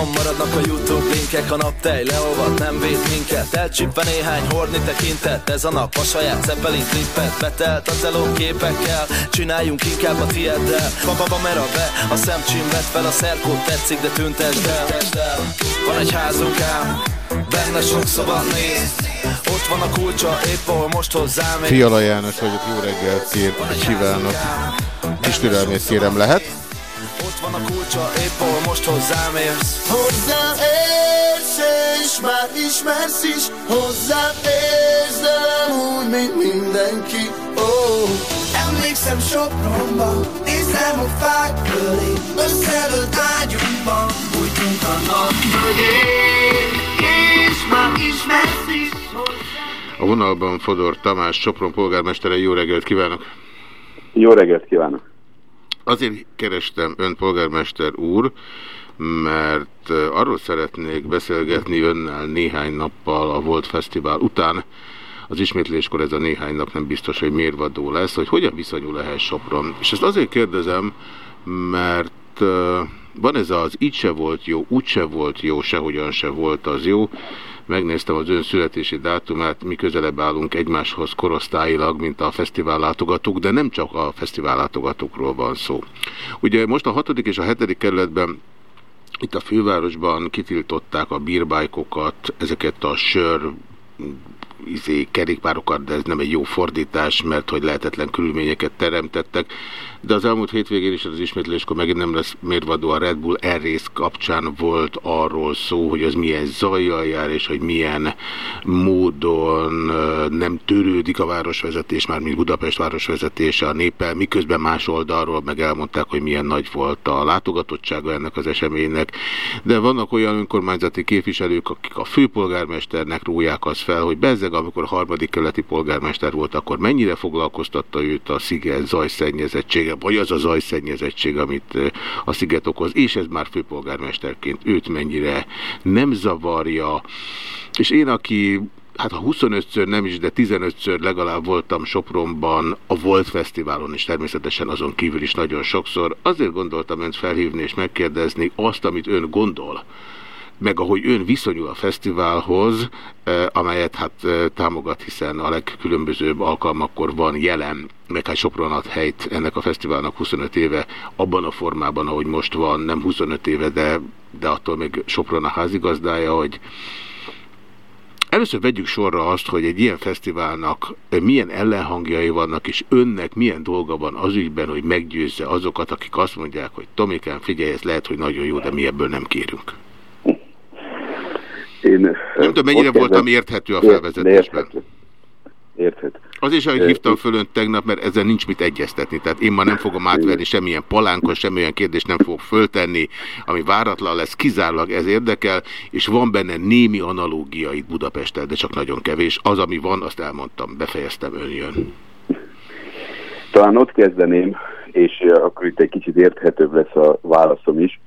Otthon maradnak a Youtube linkek A naptej leolvad, nem véd minket. Elcsípve néhány horni tekintet Ez a nap a saját Zeppelin klippet Betelt a teló képekkel. Csináljunk inkább a tieddel. Bababa mera be, a szemcsim vett fel A szerkót tetszik, de tüntesd el. Van egy házunk ám Benne sok szoba néz. Ott van a kulcsa, épp ahol most hozzám Fiala János vagyok, jó reggelt kér, kívánok. Kis türelmét kérem lehet? Ott van a kulcsa, épp most hozzám érsz Hozzám érsz, és már ismersz is Hozzám nem úgy, mint mindenki oh. Emlékszem Sopronban, nézem a fák köré Összedött ágyunkban, bújtunk a nap mögé a vonalban Fodor Tamás, Sopron polgármestere, jó reggelt kívánok! Jó reggelt kívánok! Azért kerestem ön polgármester úr, mert arról szeretnék beszélgetni önnel néhány nappal a Volt Fesztivál után, az ismétléskor ez a néhány nap nem biztos, hogy mérvadó lesz, hogy hogyan viszonyul ehhez Sopron. És ezt azért kérdezem, mert van ez az így se volt jó, úgy se volt jó, sehogyan se volt az jó. Megnéztem az ön születési dátumát, mi közelebb állunk egymáshoz korosztályilag, mint a fesztivál látogatók, de nem csak a fesztivál látogatókról van szó. Ugye most a hatodik és a hetedik kerületben itt a fővárosban kitiltották a bírbájkokat, ezeket a sör izé, kerékpárokat, de ez nem egy jó fordítás, mert hogy lehetetlen körülményeket teremtettek de az elmúlt hétvégén is az ismétléskor megint nem lesz mérvadó a Red Bull Air kapcsán volt arról szó, hogy az milyen zajjal jár, és hogy milyen módon nem törődik a városvezetés, már mint Budapest városvezetése a néppel, miközben más oldalról meg elmondták, hogy milyen nagy volt a látogatottsága ennek az eseménynek. De vannak olyan önkormányzati képviselők, akik a főpolgármesternek róják az fel, hogy bezzeg, amikor harmadik keleti polgármester volt, akkor mennyire foglalkoztatta őt a sziget zajszennyezettsége, vagy az a zajszennyezettség, amit a sziget okoz, és ez már főpolgármesterként őt mennyire nem zavarja. És én, aki hát ha 25-ször nem is, de 15-ször legalább voltam Sopronban, a Volt Fesztiválon is természetesen azon kívül is nagyon sokszor. Azért gondoltam önt felhívni és megkérdezni azt, amit ön gondol meg ahogy ön viszonyul a fesztiválhoz, eh, amelyet hát eh, támogat, hiszen a legkülönbözőbb alkalmakkor van jelen, meg hát Sopron ad helyt ennek a fesztiválnak 25 éve, abban a formában, ahogy most van, nem 25 éve, de, de attól még Sopron a házigazdája, hogy Először vegyük sorra azt, hogy egy ilyen fesztiválnak milyen ellenhangjai vannak, és önnek milyen dolga van az ügyben, hogy meggyőzze azokat, akik azt mondják, hogy Tomikán, figyelj, ez lehet, hogy nagyon jó, de mi ebből nem kérünk. Én, nem tudom, mennyire voltam érthető a felvezetésben. Érthető. Érthető. Az is, ahogy hívtam föl önt tegnap, mert ezzel nincs mit egyeztetni. Tehát én ma nem fogom átverni semmilyen palánkon, semmilyen kérdést nem fogok föltenni, ami váratlan lesz, kizárólag ez érdekel, és van benne némi analógia itt Budapesttel, de csak nagyon kevés. Az, ami van, azt elmondtam, befejeztem, ön jön. Talán ott kezdeném, és akkor itt egy kicsit érthetőbb lesz a válaszom is,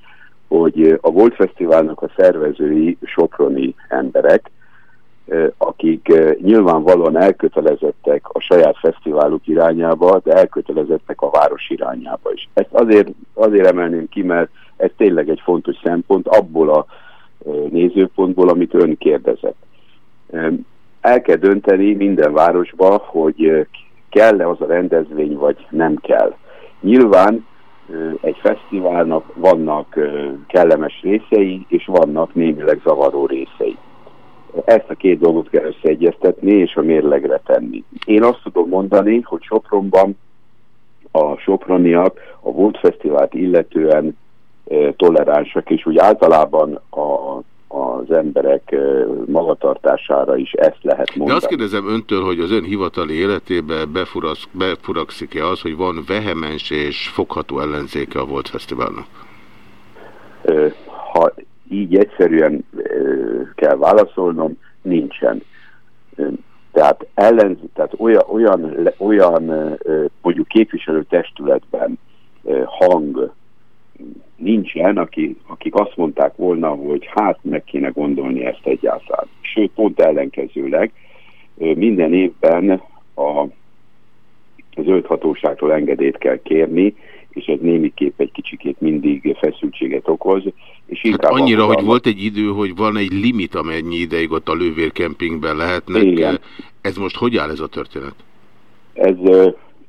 hogy a Volt Fesztiválnak a szervezői soproni emberek, akik nyilvánvalóan elkötelezettek a saját fesztiváluk irányába, de elkötelezettek a város irányába is. Ezt azért, azért emelném ki, mert ez tényleg egy fontos szempont abból a nézőpontból, amit ön kérdezett. El kell dönteni minden városba, hogy kell-e az a rendezvény, vagy nem kell. Nyilván egy fesztiválnak vannak kellemes részei, és vannak némileg zavaró részei. Ezt a két dolgot kell összeegyeztetni, és a mérlegre tenni. Én azt tudom mondani, hogy Sopronban a soproniak a Volt Fesztivált illetően toleránsak, és úgy általában a az emberek magatartására is ezt lehet mondani. De azt kérdezem öntől, hogy az ön hivatali életébe befurakszik-e az, hogy van vehemens és fogható ellenzéke a Volt Fesztiválnak? Ha így egyszerűen kell válaszolnom, nincsen. Tehát, ellenz, tehát olyan, olyan, olyan mondjuk képviselőtestületben hang nincsen, aki, akik azt mondták volna, hogy hát meg kéne gondolni ezt egyáltalán. Sőt, pont ellenkezőleg minden évben a, az öt hatóságtól engedélyt kell kérni, és ez némiképp egy kicsikét mindig feszültséget okoz. És hát annyira, hogy volt egy idő, hogy van egy limit, amennyi ideig ott a lővérkempingben lehetnek. Igen. Ez most hogy áll ez a történet? Ez,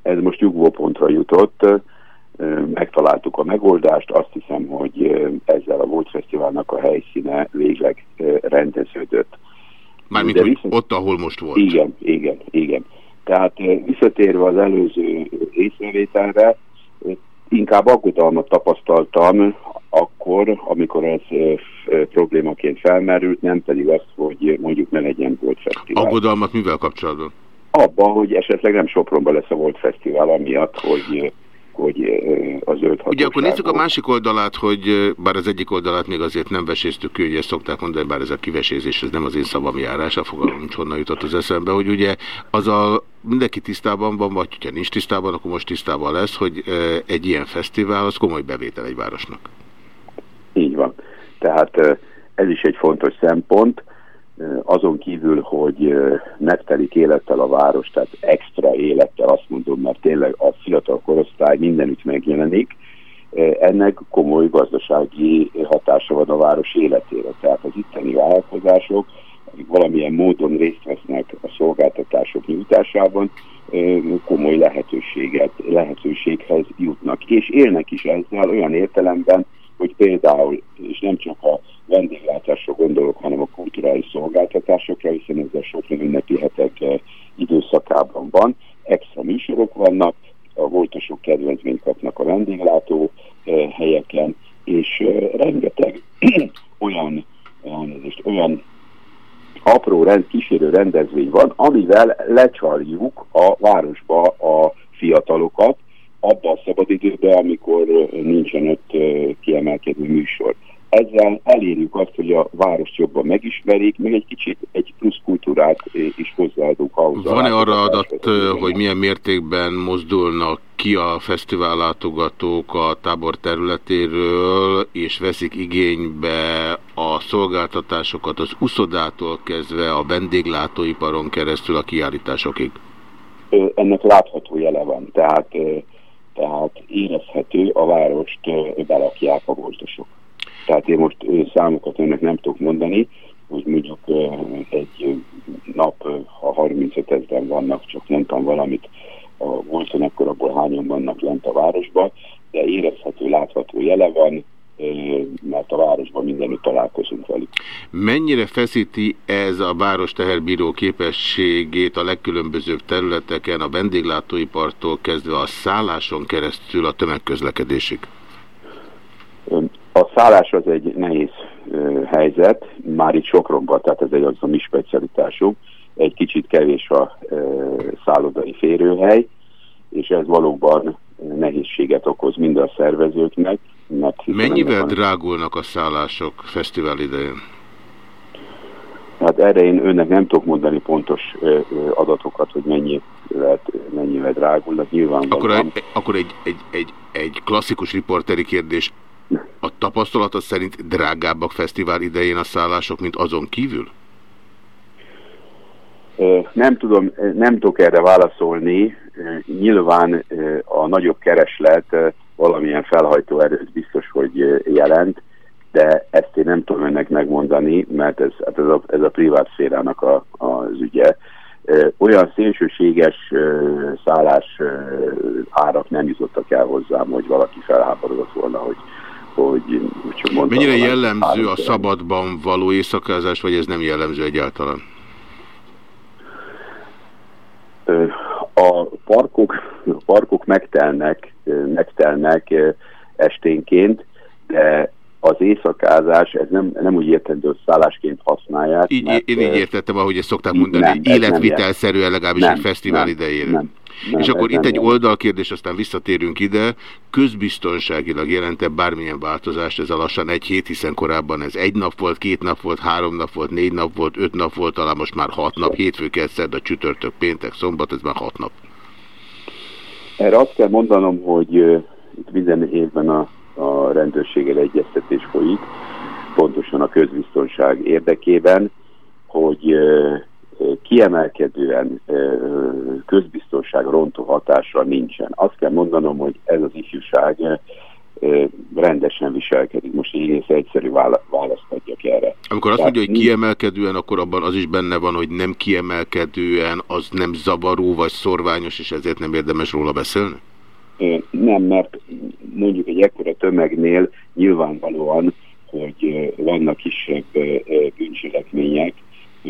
ez most nyugvópontra jutott, megtaláltuk a megoldást, azt hiszem, hogy ezzel a Volt Fesztiválnak a helyszíne végleg rendeződött. Mármint, hogy viszont... ott, ahol most volt. Igen, igen, igen. Tehát visszatérve az előző észrevételre, inkább aggodalmat tapasztaltam akkor, amikor ez problémaként felmerült, nem pedig azt, hogy mondjuk ne legyen Volt Fesztivál. Aggodalmat mivel kapcsolatban? Abban, hogy esetleg nem Sopronban lesz a Volt Fesztivál, amiatt, hogy hogy az zöld Ugye akkor nézzük a másik oldalát, hogy bár az egyik oldalát még azért nem veséztük ki, hogy ezt szokták mondani, bár ez a kivesézés, ez nem az én szavam járása, fogalmam nincs honnan jutott az eszembe, hogy ugye az a mindenki tisztában van, vagy ha nincs tisztában, akkor most tisztában lesz, hogy egy ilyen fesztivál az komoly bevétel egy városnak. Így van. Tehát ez is egy fontos szempont azon kívül, hogy megtelik élettel a város, tehát extra élettel azt mondom, mert tényleg a fiatal korosztály mindenütt megjelenik, ennek komoly gazdasági hatása van a város életére. Tehát az itteni vállalkozások, akik valamilyen módon részt vesznek a szolgáltatások nyújtásában, komoly lehetőséget, lehetőséghez jutnak. És élnek is ezzel olyan értelemben, hogy például, és nem csak a vendéglátásra gondolok, hanem a kulturális szolgáltatásokra, hiszen ez sok ünnepi hetek eh, időszakában van. Extra műsorok vannak, a voltosok kedvezményt kapnak a vendéglátó eh, helyeken, és eh, rengeteg olyan, olyan apró rend, kísérő rendezvény van, amivel lecsaljuk a városba a fiatalokat, abban a szabadidőben, amikor nincsen ott kiemelkedő műsor ezzel elérjük azt, hogy a várost jobban megismerik, meg egy kicsit egy plusz kultúrát is hozzáadunk ahhoz. Van-e arra adat, hogy milyen mértékben mozdulnak ki a fesztivál látogatók a tábor területéről, és veszik igénybe a szolgáltatásokat az uszodától kezdve a vendéglátóiparon keresztül a kiállításokig? Ennek látható jele van, tehát, tehát érezhető, a várost belakják a voltosok. Tehát én most számokat önnek nem tudok mondani, hogy mondjuk egy nap, ha 35 ezeren vannak, csak mondtam valamit a Volton, akkor abból hányan vannak lent a városban, de érezhető, látható jele van, mert a városban mindenütt találkozunk velük. Mennyire feszíti ez a város teherbíró képességét a legkülönbözőbb területeken, a vendéglátóipartól kezdve a szálláson keresztül a tömegközlekedésig? A szállás az egy nehéz helyzet, már itt Sopronban, tehát ez egy az a mi specialitásunk. Egy kicsit kevés a szállodai férőhely, és ez valóban nehézséget okoz mind a szervezőknek. Mert Mennyivel van... drágulnak a szállások fesztivál idején? Hát erre én önnek nem tudok mondani pontos adatokat, hogy mennyivel, mennyivel drágulnak. Nyilván akkor, egy, akkor egy, egy, egy, egy klasszikus riporteri kérdés. A tapasztalata szerint drágábbak fesztivál idején a szállások, mint azon kívül? Nem tudom, nem tudok erre válaszolni. Nyilván a nagyobb kereslet valamilyen felhajtó erőt biztos, hogy jelent, de ezt én nem tudom önnek megmondani, mert ez, hát ez, a, ez a privát szférának a, az ügye. Olyan szélsőséges szállás árak nem jutottak el hozzám, hogy valaki felháborodott volna, hogy hogy csak mondtam, Mennyire jellemző a szabadban való éjszakázás, vagy ez nem jellemző egyáltalán? A parkok, a parkok megtelnek, megtelnek esténként, de az éjszakázás, ez nem, nem úgy értendő, hogy szállásként használják. Így, mert, én így értettem, ahogy ezt szokták mondani, nem, életvitelszerűen legalábbis nem, egy fesztivál nem, idejére. Nem, nem, és akkor itt egy oldalkérdés, aztán visszatérünk ide. Közbiztonságilag jelente bármilyen változást ez a lassan egy hét, hiszen korábban ez egy nap volt, két nap volt, három nap volt, négy nap volt, öt nap volt, talán most már hat nap, hétfő, a csütörtök, péntek, szombat, ez már hat nap. Erre azt kell mondanom, hogy uh, itt minden évben a, a rendőrséggel egyeztetés folyik, pontosan a közbiztonság érdekében, hogy uh, kiemelkedően közbiztonság rontó hatása nincsen. Azt kell mondanom, hogy ez az ifjúság rendesen viselkedik. Most így egész egyszerű választ adjak erre. Amikor azt mondja, hogy kiemelkedően, akkor abban az is benne van, hogy nem kiemelkedően, az nem zavaró vagy szorványos, és ezért nem érdemes róla beszélni? Nem, mert mondjuk egy ekkora tömegnél nyilvánvalóan, hogy vannak kisebb bűncselekmények.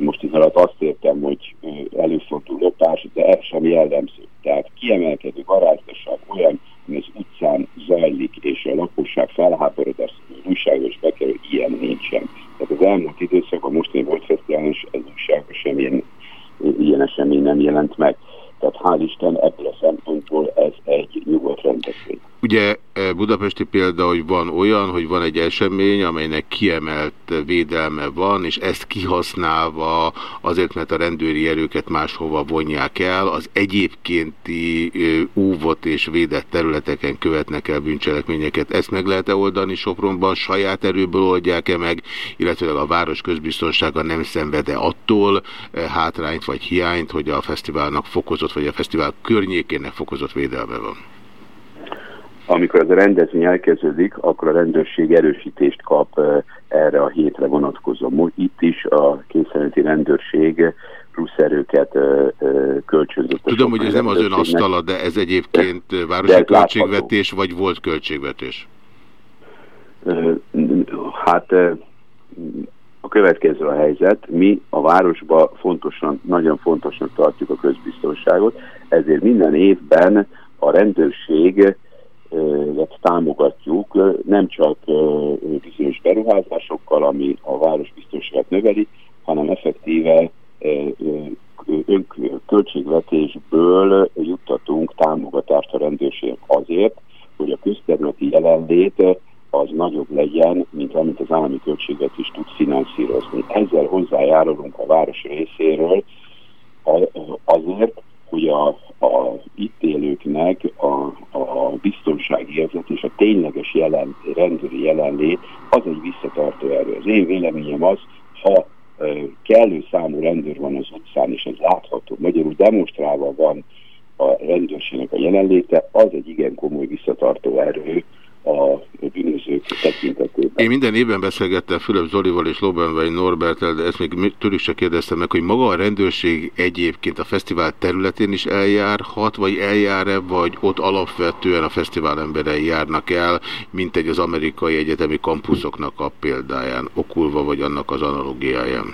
Most ez alatt azt értem, hogy előfordul lopás, de ez sem jellemző. Tehát kiemelkedő garázdaság olyan, ami az utcán zajlik, és a lakosság felháborodás újságos bekerül, ilyen nincsen. Tehát az elmúlt időszakban, mostani volt fesztiválon, az újságos semmilyen ilyen esemény nem jelent meg. Tehát hál' Isten ebből a szempontból ez egy nyugodt rendezvény. Ugye e, budapesti példa, hogy van olyan, hogy van egy esemény, amelynek kiemelt védelme van, és ezt kihasználva azért, mert a rendőri erőket máshova vonják el, az egyébkénti óvott és védett területeken követnek el bűncselekményeket. Ezt meg lehet-e oldani Sopronban, saját erőből oldják-e meg, illetve a város közbiztonsága nem szenvede attól hátrányt vagy hiányt, hogy a fesztiválnak fokozott, vagy a fesztivál környékének fokozott védelme van? Amikor ez a rendezvény elkezdődik, akkor a rendőrség erősítést kap erre a hétre vonatkozó. Itt is a kényszerületi rendőrség plusz erőket kölcsönzött. Tudom, hogy ez nem az ön asztala, de ez egyébként városi ez költségvetés, látható. vagy volt költségvetés? Hát a következő a helyzet. Mi a városban fontosan, nagyon fontosnak tartjuk a közbiztonságot, ezért minden évben a rendőrség támogatjuk, nem csak bizonyos beruházásokkal, ami a városbiztonságot növeli, hanem effektíve költségvetésből juttatunk támogatást a rendőrség azért, hogy a közterületi jelenlét az nagyobb legyen, mint amit az állami költségvetés tud finanszírozni. Ezzel hozzájárulunk a város részéről azért, hogy a, a itt élőknek a, érzet és a tényleges jelen, rendőri jelenlét az egy visszatartó erő. Az én véleményem az, ha kellő számú rendőr van az utcán, és ez látható, magyarul demonstrálva van a rendőrségnek a jelenléte, az egy igen komoly visszatartó erő a bűnözők tekintetében. Én minden évben beszélgettem Fülöp Zolival és Lobenvei Norbertel, de ezt még tőlük se kérdeztem meg, hogy maga a rendőrség egyébként a fesztivál területén is eljárhat, vagy eljár-e, vagy ott alapvetően a fesztivál emberei járnak el, mint egy az amerikai egyetemi kampuszoknak a példáján, okulva, vagy annak az analógiáján?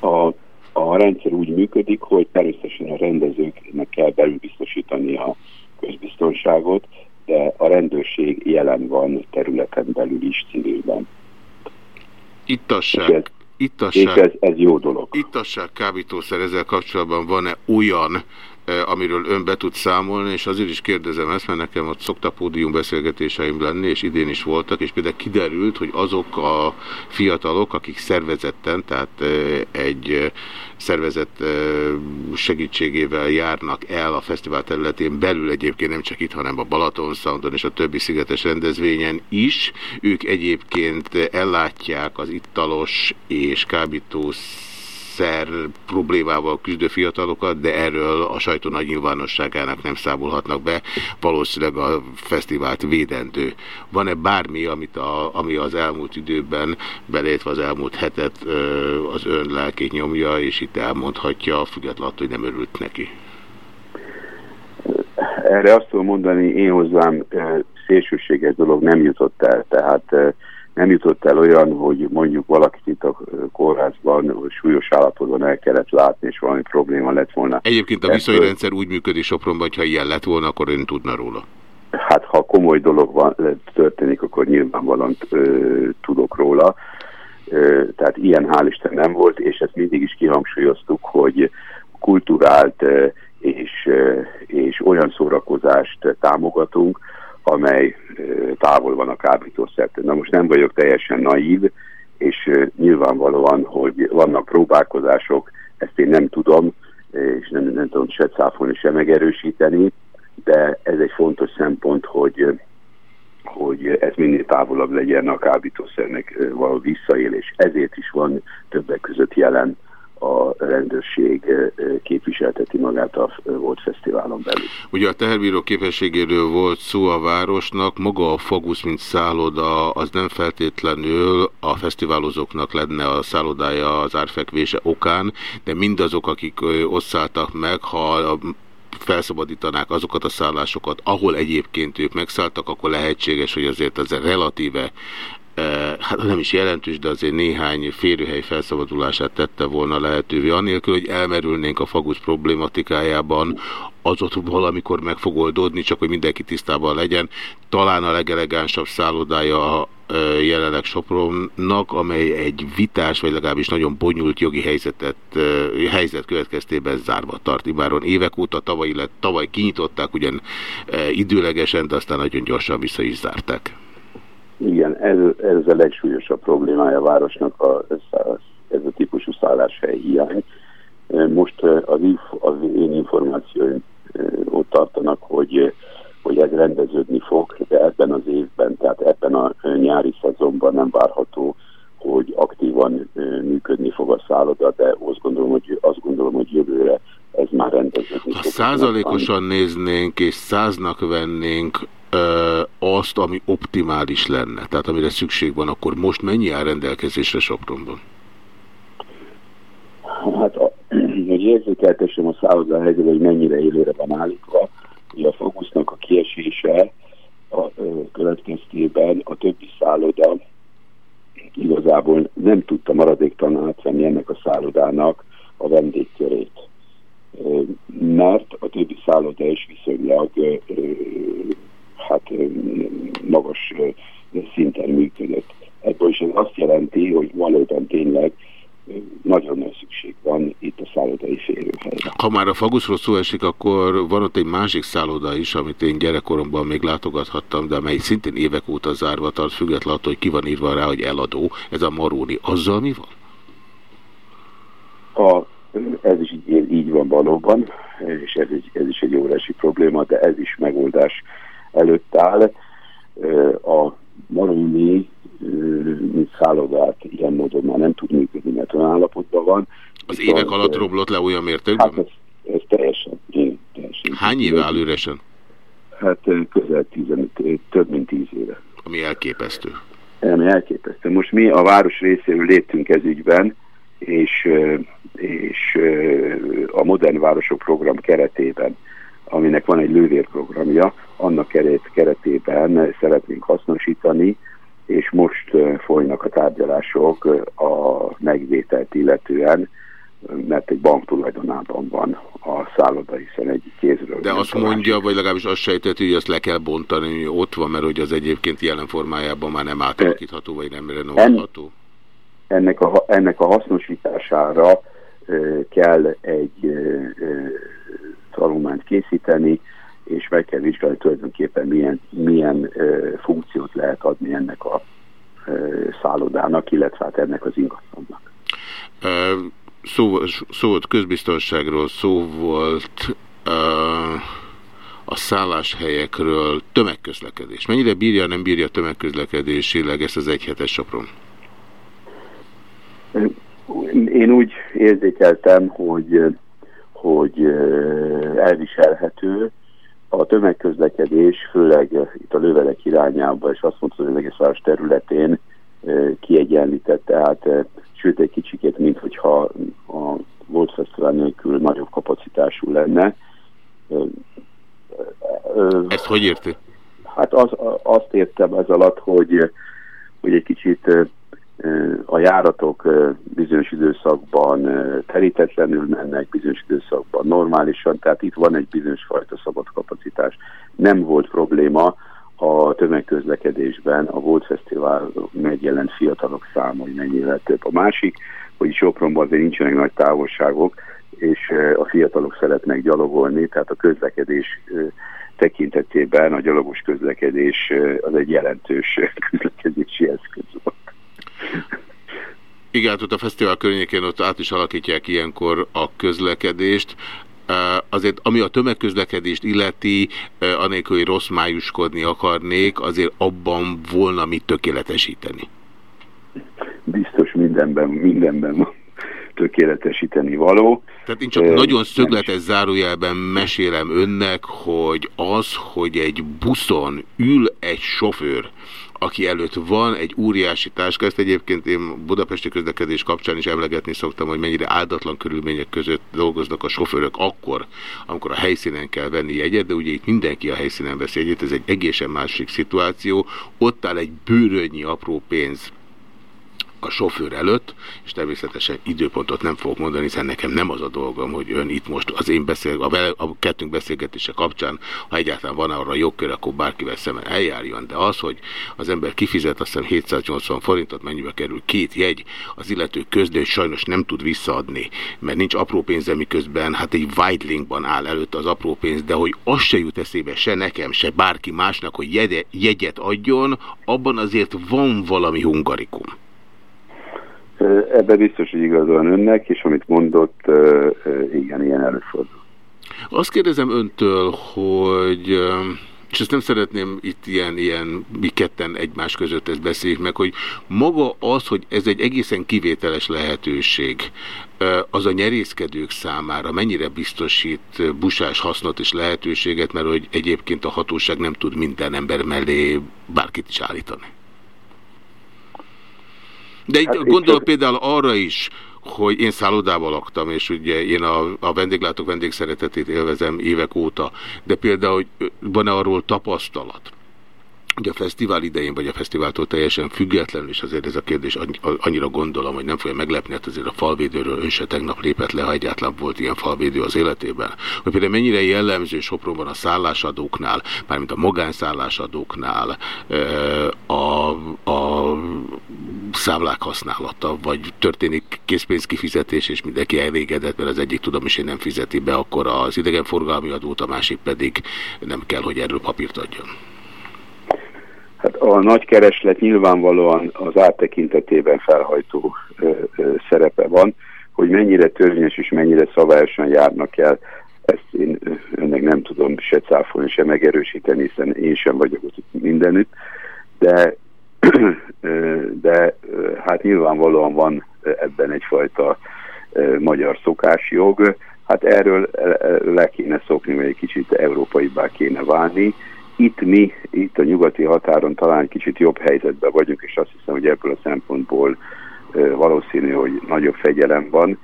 A, a rendszer úgy működik, hogy természetesen a rendezőknek kell belül biztosítani a közbiztonságot, de a rendőrség jelen van területen belül is civilben. Ittasság. És ez, Ittasság, és ez, ez jó dolog. Ittasság kábítószer ezzel kapcsolatban van-e olyan amiről ön be tud számolni, és azért is kérdezem ezt, mert nekem ott szoktak beszélgetéseim lenni, és idén is voltak, és például kiderült, hogy azok a fiatalok, akik szervezetten, tehát eh, egy szervezet segítségével járnak el a fesztivál területén belül egyébként nem csak itt, hanem a Balaton Soundon és a többi szigetes rendezvényen is. Ők egyébként ellátják az ittalos és kábítós szer problémával küzdő fiatalokat, de erről a sajtó nagy nyilvánosságának nem számolhatnak be, valószínűleg a fesztivált védendő. Van-e bármi, amit a, ami az elmúlt időben, belétve az elmúlt hetet az ön lelkét nyomja, és itt elmondhatja, függetlenül, hogy nem örült neki? Erre azt tudom mondani, én hozzám szélsőséges dolog nem jutott el, tehát nem jutott el olyan, hogy mondjuk valakit itt a kórházban súlyos állapotban el kellett látni, és valami probléma lett volna. Egyébként a viszonyrendszer úgy működik Sopronban, hogy ha ilyen lett volna, akkor ön tudna róla. Hát ha komoly dolog van, történik, akkor nyilvánvalóan ö, tudok róla. Ö, tehát ilyen hál' Isten nem volt, és ezt mindig is kihangsúlyoztuk, hogy kulturált ö, és, és olyan szórakozást támogatunk, amely távol van a kábítószertől. Na most nem vagyok teljesen naív, és nyilvánvalóan, hogy vannak próbálkozások, ezt én nem tudom, és nem, nem tudom se cáfolni, se megerősíteni, de ez egy fontos szempont, hogy, hogy ez minél távolabb legyen a kábítószernek való visszaélés. Ezért is van többek között jelen a rendőrség képviselteti magát a Volt Fesztiválon belül. Ugye a teherbíró képességéről volt szó a városnak, maga a Fagusz, mint szálloda, az nem feltétlenül a fesztiválozóknak lenne a szállodája az árfekvése okán, de mindazok, akik ott szálltak meg, ha felszabadítanák azokat a szállásokat, ahol egyébként ők megszálltak, akkor lehetséges, hogy azért az relatíve hát nem is jelentős, de azért néhány férőhely felszabadulását tette volna lehetővé, anélkül, hogy elmerülnénk a fagusz problématikájában, az ott valamikor meg fog oldódni, csak hogy mindenki tisztában legyen. Talán a legelegánsabb szállodája jelenleg Sopronnak, amely egy vitás, vagy legalábbis nagyon bonyult jogi helyzetet, helyzet következtében zárva tart. Imáron évek óta tavaly, illet, tavaly kinyitották ugyan időlegesen, de aztán nagyon gyorsan vissza is zárták. Igen, ez, ez a legsúlyosabb problémája a városnak, a, ez a típusú szálláshely hiány. Most az, az én információim ott tartanak, hogy, hogy ez rendeződni fog, de ebben az évben, tehát ebben a nyári szezonban nem várható, hogy aktívan működni fog a szálloda, de azt gondolom, hogy, azt gondolom, hogy jövőre ez már rendeződni ha fog. Ha százalékosan néznénk és száznak vennénk azt, ami optimális lenne, tehát amire szükség van, akkor most mennyi áll rendelkezésre Sopronban? Hát, a, hogy érzékeltessem a szálloda helyzet, hogy mennyire élőre van állítva, hogy a fókusznak a kiesése a ö, következtében a többi szálloda igazából nem tudta maradéktalan átvenni ennek a szállodának a vendégkörét. Mert a többi szálloda is viszonylag hát magas szinten működött. Ebből is ez azt jelenti, hogy valóban tényleg nagyon nagy szükség van itt a szállodai férőhelyre. Ha már a Faguszról szó esik, akkor van ott egy másik szálloda is, amit én gyerekkoromban még látogathattam, de amely szintén évek óta zárva tart, függetlenül attól, hogy ki van írva rá, hogy eladó. Ez a Maróni. Azzal mi van? A, ez is így, így van valóban, és ez, ez is egy óriási probléma, de ez is megoldás előtt áll. A Maroni mint szállodát ilyen módon már nem tud működni, mert olyan állapotban van. Az Itt évek alatt romlott le olyan mértékben? Hát ez, ez teljesen, én, teljesen. Hány éve áll üresen? Hát közel 15, több mint 10 éve. Ami elképesztő. Ami elképesztő. Most mi a város részéről léptünk ez ügyben, és, és a Modern Városok program keretében aminek van egy lővérprogramja, annak keret, keretében szeretnénk hasznosítani, és most folynak a tárgyalások a megvételt illetően, mert egy bank tulajdonában van a szálloda, hiszen egy kézről. De azt mondja, vagy legalábbis azt sejteti, hogy azt le kell bontani, hogy ott van, mert hogy az egyébként jelen formájában már nem átalakítható, vagy nem renoválható. ennek, a, ennek a hasznosítására kell egy tanulmányt készíteni, és meg kell vizsgálni tulajdonképpen milyen, milyen ö, funkciót lehet adni ennek a ö, szállodának, illetve hát ennek az ingatlannak. Szó, szó volt közbiztonságról, szó volt a szálláshelyekről, tömegközlekedés. Mennyire bírja, nem bírja tömegközlekedésileg ezt az egyhetes Sopron? Én úgy érzékeltem, hogy hogy elviselhető. A tömegközlekedés, főleg itt a lövedek irányába, és azt mondta, hogy az egész város területén kiegyenlített, tehát sőt egy kicsikét, mint hogyha a Volt Fesztivál nélkül nagyobb kapacitású lenne. Ezt hogy érti? Hát az, azt értem ez alatt, hogy, hogy egy kicsit a járatok bizonyos időszakban terítetlenül mennek, bizonyos időszakban normálisan, tehát itt van egy bizonyos fajta szabad kapacitás. Nem volt probléma a tömegközlekedésben, a Volt Fesztivál megjelent fiatalok száma, hogy mennyivel több. A másik, hogy Sopronban azért nincsenek nagy távolságok, és a fiatalok szeretnek gyalogolni, tehát a közlekedés tekintetében a gyalogos közlekedés az egy jelentős közlekedési eszköz volt. Igen, ott a fesztivál környékén ott át is alakítják ilyenkor a közlekedést. Azért, ami a tömegközlekedést illeti, anélkül, hogy rossz májuskodni akarnék, azért abban volna mit tökéletesíteni. Biztos mindenben, mindenben van tökéletesíteni való. Tehát én csak nagyon szögletes zárójelben mesélem önnek, hogy az, hogy egy buszon ül egy sofőr, aki előtt van egy óriási táska, ezt egyébként én budapesti közlekedés kapcsán is emlegetni szoktam, hogy mennyire áldatlan körülmények között dolgoznak a sofőrök akkor, amikor a helyszínen kell venni jegyet, de ugye itt mindenki a helyszínen veszi jegyet, ez egy egészen másik szituáció, ott áll egy bőrönnyi apró pénz a sofőr előtt, és természetesen időpontot nem fogok mondani, hiszen nekem nem az a dolgom, hogy ön itt most az én beszél, a, vele, a kettőnk beszélgetése kapcsán, ha egyáltalán van arra jogkör, akkor bárkivel szemben eljárjon, de az, hogy az ember kifizet azt hiszem 780 forintot, mennyibe kerül két jegy, az illető hogy sajnos nem tud visszaadni, mert nincs apró pénze, miközben hát egy Weidlingban áll előtt az apró pénz, de hogy az se jut eszébe se nekem, se bárki másnak, hogy jegye, jegyet adjon, abban azért van valami hungarikum. Ebben biztos, hogy igazán önnek, és amit mondott, igen, ilyen előfordul. Azt kérdezem öntől, hogy és ezt nem szeretném itt ilyen, ilyen mi ketten egymás között ezt beszéljük meg, hogy maga az, hogy ez egy egészen kivételes lehetőség, az a nyerészkedők számára mennyire biztosít busás hasznot és lehetőséget, mert hogy egyébként a hatóság nem tud minden ember mellé bárkit is állítani. De hát gondolok csak... például arra is, hogy én szállodában laktam, és ugye én a, a vendéglátók vendégszeretetét élvezem évek óta, de például van-e arról tapasztalat, hogy a fesztivál idején, vagy a fesztiváltól teljesen függetlenül, és azért ez a kérdés annyira gondolom, hogy nem fogja meglepni, hát azért a falvédőről ön se tegnap lépett le, ha egyáltalán volt ilyen falvédő az életében. Hogy például mennyire jellemző Sopronban a szállásadóknál, mármint a magánszállásadóknál a, a számlák használata, vagy történik készpénzkifizetés, és mindenki elégedett, mert az egyik tudom is, hogy nem fizeti be, akkor az idegenforgalmi adót, a másik pedig nem kell, hogy erről papírt adjon. Hát a nagy kereslet nyilvánvalóan az áttekintetében felhajtó ö, ö, szerepe van, hogy mennyire törvényes és mennyire szabályosan járnak el, ezt én önnek nem tudom se cáfolni, se megerősíteni, hiszen én sem vagyok ott mindenütt, de, de hát nyilvánvalóan van ebben egyfajta magyar szokásjog, hát erről le kéne szokni, vagy egy kicsit európaibbá kéne válni, itt mi, itt a nyugati határon talán kicsit jobb helyzetben vagyunk, és azt hiszem, hogy ebből a szempontból valószínű, hogy nagyobb fegyelem van,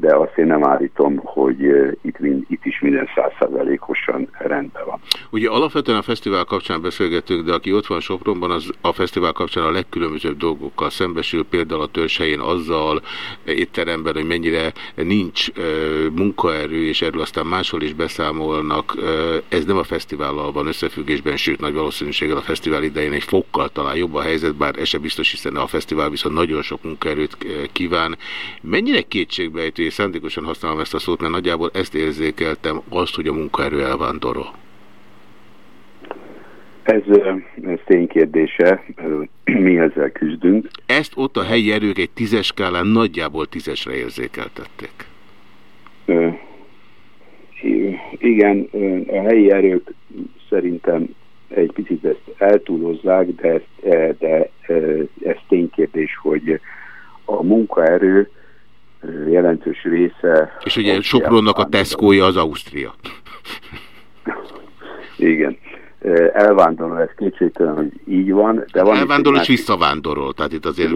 de azt én nem állítom, hogy itt, itt is minden százszázalékosan rendben van. Ugye alapvetően a fesztivál kapcsán beszélgetünk, de aki ott van Sopronban, az a fesztivál kapcsán a legkülönbözőbb dolgokkal szembesül, például a törzshelyén azzal étteremben, hogy mennyire nincs munkaerő, és erről aztán máshol is beszámolnak. Ez nem a fesztivállal van összefüggésben, sőt nagy valószínűséggel a fesztivál idején egy fokkal talán jobb a helyzet, bár ez se biztos, hiszen a fesztivál viszont nagyon sok munkaerőt kíván. Mennyire kétségbejtő és szándékosan használom ezt a szót, mert nagyjából ezt érzékeltem, azt, hogy a munkaerő elvándorol. Ez, ez ténykérdése, mi ezzel küzdünk. Ezt ott a helyi erők egy tízes skálán nagyjából tízesre érzékeltették. Igen, a helyi erők szerintem egy picit ezt eltúlozzák, de, ezt, de ez ténykérdés, hogy a munkaerő jelentős része... És ugye Sopronnak a Tesco-ja az Ausztria. Igen. Elvándorol, ez kétségtelen, hogy így van. De van Elvándorol és visszavándorol, tehát itt azért...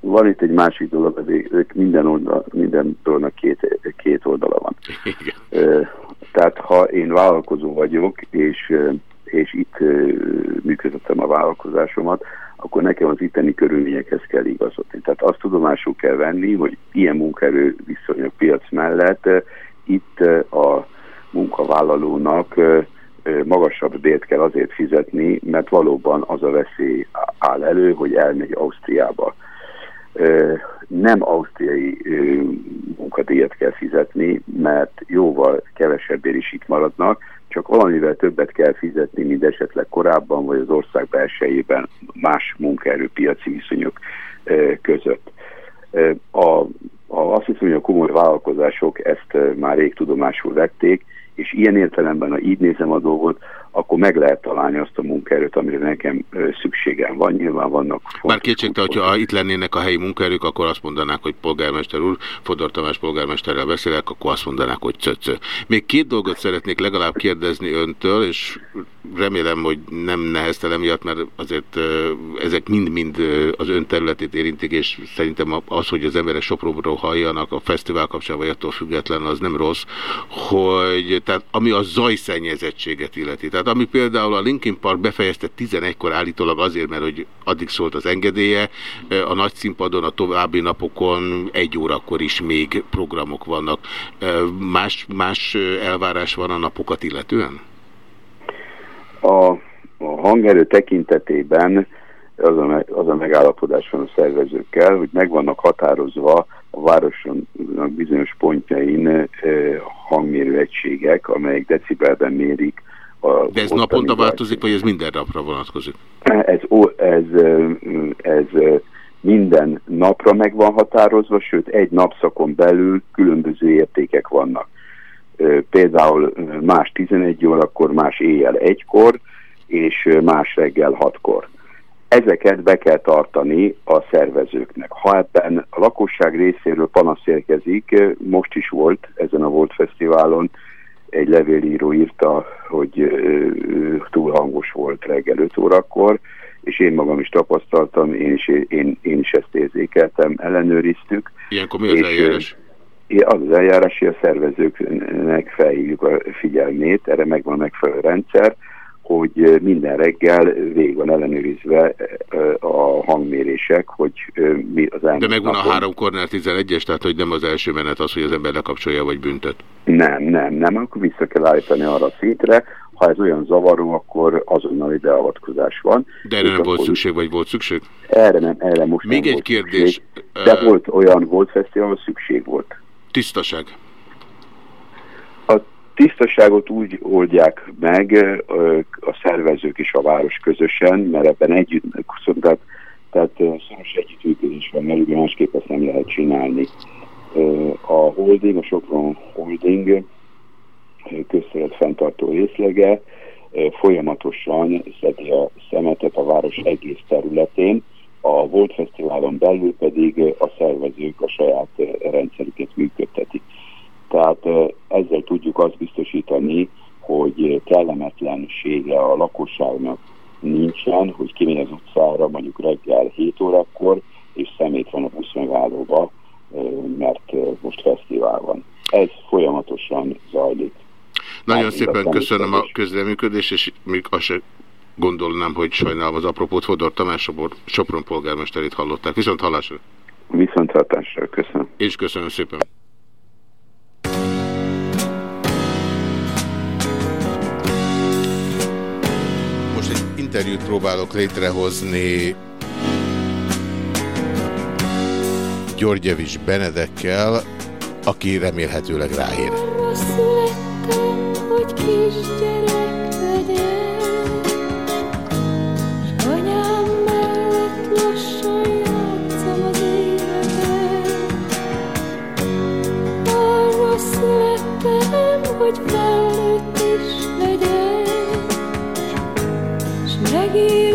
Van itt egy másik dolog, azért ők minden, oldal, minden dolognak két, két oldala van. Igen. Tehát ha én vállalkozó vagyok, és, és itt működtetem a vállalkozásomat, akkor nekem az itteni körülményekhez kell igazodni. Tehát azt tudomásul kell venni, hogy ilyen munkaerő viszonyok piac mellett eh, itt eh, a munkavállalónak eh, magasabb bért kell azért fizetni, mert valóban az a veszély áll elő, hogy elmegy Ausztriába. Nem ausztriai munkadíjat kell fizetni, mert jóval kevesebbért is itt maradnak, csak valamivel többet kell fizetni, mint esetleg korábban, vagy az ország belsejében más munkaerőpiaci viszonyok között. A, a, azt hiszem, hogy a komoly vállalkozások ezt már rég tudomásul vették, és ilyen értelemben, ha így nézem a dolgot, akkor meg lehet találni azt a munkaerőt, amire nekem szükségem van. Nyilván vannak... Bár kétségte, hogyha itt lennének a helyi munkaerők, akkor azt mondanák, hogy polgármester úr, Fodor Tamás polgármesterrel beszélek, akkor azt mondanák, hogy cöcö. Még két dolgot szeretnék legalább kérdezni öntől, és remélem, hogy nem neheztelem miatt, mert azért ezek mind-mind az ön területét érintik, és szerintem az, hogy az emberek Sopronról halljanak a fesztivál kapcsán, vagy attól független, az nem rossz, hogy tehát ami a zajszennyezettséget illeti. Tehát ami például a Linkin Park befejezte 11-kor állítólag azért, mert hogy addig szólt az engedélye, a nagy színpadon a további napokon egy órakor is még programok vannak. Más, más elvárás van a napokat illetően? A, a hangerő tekintetében az a, az a megállapodás van a szervezőkkel, hogy meg vannak határozva a városnak bizonyos pontjain hangmérő egységek, amelyek decibelben mérik. A De ez naponta változik, vagy ez minden napra vonatkozik? Ez, ez, ez minden napra meg van határozva, sőt egy napszakon belül különböző értékek vannak. Például más 11 órakor, más éjjel egykor, és más reggel hatkor. Ezeket be kell tartani a szervezőknek. Ha ebben a lakosság részéről panasz érkezik, most is volt ezen a Volt Fesztiválon, egy levélíró írta, hogy túl hangos volt reggel 5 órakor, és én magam is tapasztaltam, én is, én, én is ezt érzékeltem, ellenőriztük. Ilyenkor mi az eljárás? Az az eljárás, hogy a szervezőknek felhívjuk a figyelmét, erre megvan a megfelelő rendszer, hogy minden reggel végig van ellenőrizve a hangmérések, hogy mi az elmúlt De megvan napon... a 3 Cornell 11-es, tehát hogy nem az első menet az, hogy az ember lekapcsolja vagy büntet? Nem, nem, nem, akkor vissza kell állítani arra a szintre. Ha ez olyan zavaró, akkor azonnali beavatkozás van. De erre nem volt szükség, vagy volt szükség? Erre nem, erre most Még nem egy kérdés. Szükség, de volt olyan, volt fesztivál, szükség volt. Tisztaság tisztaságot úgy oldják meg a szervezők és a város közösen, mert ebben együtt, tehát, tehát szoros együttműködés van, mert másképp ezt nem lehet csinálni. A holding, a Sopron Holding közszeret fenntartó részlege folyamatosan szedi a szemetet a város egész területén, a Volt Fesztiválon belül pedig a szervezők a saját rendszerüket működtetik. Tehát ezzel tudjuk azt biztosítani, hogy kellemetlensége a lakosságnak nincsen, hogy kimegy az utcára mondjuk reggel 7 órakor, és szemét van a buszmegállóba, mert most fesztivál van. Ez folyamatosan zajlik. Nagyon hát, szépen köszönöm a közleműködést, és még azt sem gondolnám, hogy sajnálom az apropót. Fodor Tamás Sopron polgármesterét hallották. Viszont hallásra! Viszont hallásra, köszönöm. És köszönöm szépen. Interjút próbálok létrehozni. Györgyevics Benedekkel, aki remélhetőleg ráér. Hogy lagi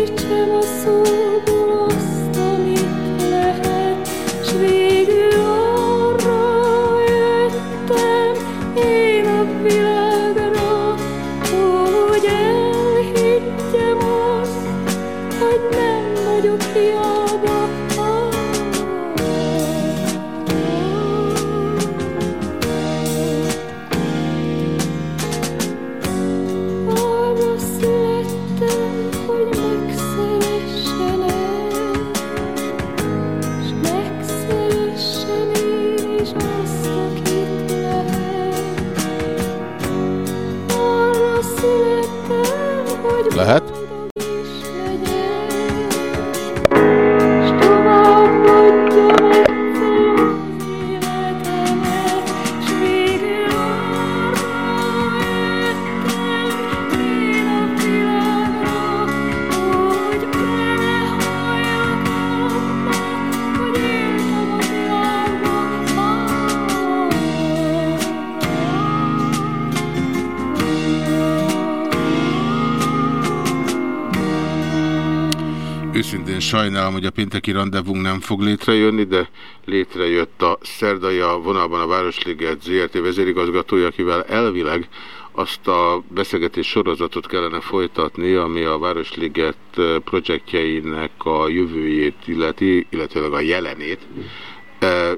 sajnálom, hogy a pénteki rendezvunk nem fog létrejönni, de létrejött a szerdai a vonalban a Városliget ZRT vezérigazgatója, akivel elvileg azt a beszélgetés sorozatot kellene folytatni, ami a Városliget projektjeinek a jövőjét illeti, illetőleg a jelenét.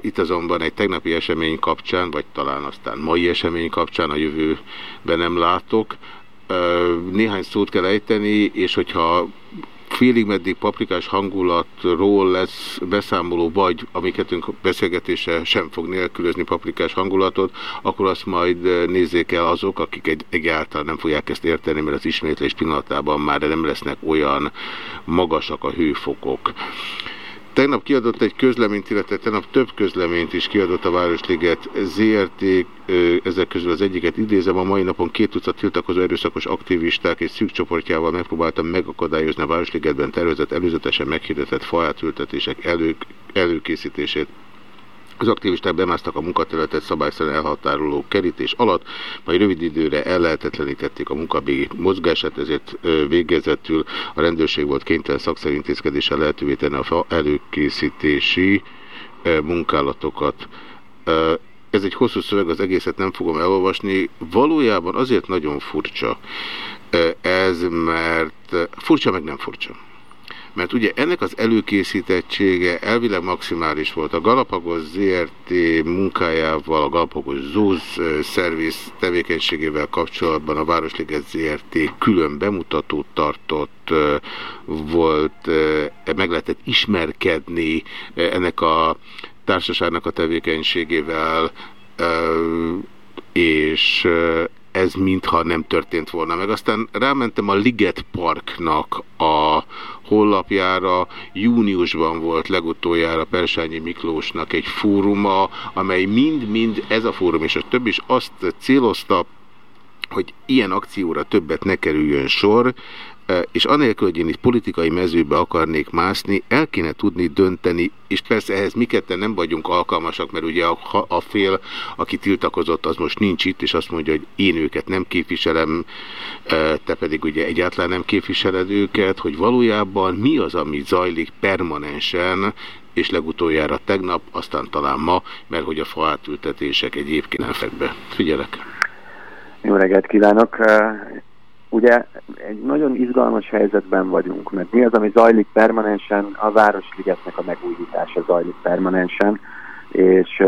Itt azonban egy tegnapi esemény kapcsán, vagy talán aztán mai esemény kapcsán a jövőben nem látok. Néhány szót kell ejteni, és hogyha félig meddig paprikás hangulatról lesz beszámoló, vagy amiketünk beszélgetése sem fog nélkülözni paprikás hangulatot, akkor azt majd nézzék el azok, akik egy, egyáltalán nem fogják ezt érteni, mert az ismétlés pillanatában már nem lesznek olyan magasak a hőfokok. Tegnap kiadott egy közleményt, illetve tegnap több közleményt is kiadott a Városliget ZRT, ezek közül az egyiket idézem, a mai napon két tucat tiltakozó erőszakos aktivisták egy szűk csoportjával megpróbáltam megakadályozni a Városligetben tervezett előzetesen meghirdetett faátültetések elő, előkészítését. Az aktivisták bemásztak a munkaterületet szabályszerűen elhatároló kerítés alatt, majd rövid időre ellehetetlenítették a munkabégi mozgását, ezért végezetül a rendőrség volt kénytelen szakszerű intézkedéssel lehetővé tenni a előkészítési munkálatokat. Ez egy hosszú szöveg, az egészet nem fogom elolvasni. Valójában azért nagyon furcsa ez, mert furcsa meg nem furcsa mert ugye ennek az előkészítettsége elvileg maximális volt. A Galapagos ZRT munkájával, a Galapagos Zúz szerviz tevékenységével kapcsolatban a Városliget ZRT külön bemutatót tartott, volt, meg lehetett ismerkedni ennek a társaságnak a tevékenységével, és ez mintha nem történt volna meg. Aztán rámentem a Liget Parknak a honlapjára, júniusban volt legutoljára Persányi Miklósnak egy fóruma, amely mind-mind ez a fórum és a több is azt célozta, hogy ilyen akcióra többet ne kerüljön sor, és anélkül, hogy én itt politikai mezőbe akarnék mászni, el kéne tudni dönteni, és persze ehhez mi ketten nem vagyunk alkalmasak, mert ugye a, a fél, aki tiltakozott, az most nincs itt, és azt mondja, hogy én őket nem képviselem, te pedig ugye egyáltalán nem képviseled őket, hogy valójában mi az, ami zajlik permanensen, és legutoljára tegnap, aztán talán ma, mert hogy a faátültetések egyébként nem fed be. Figyelek! Jó reggelt kívánok! Ugye egy nagyon izgalmas helyzetben vagyunk, mert mi az, ami zajlik permanensen, a Városligetnek a megújítása zajlik permanensen, és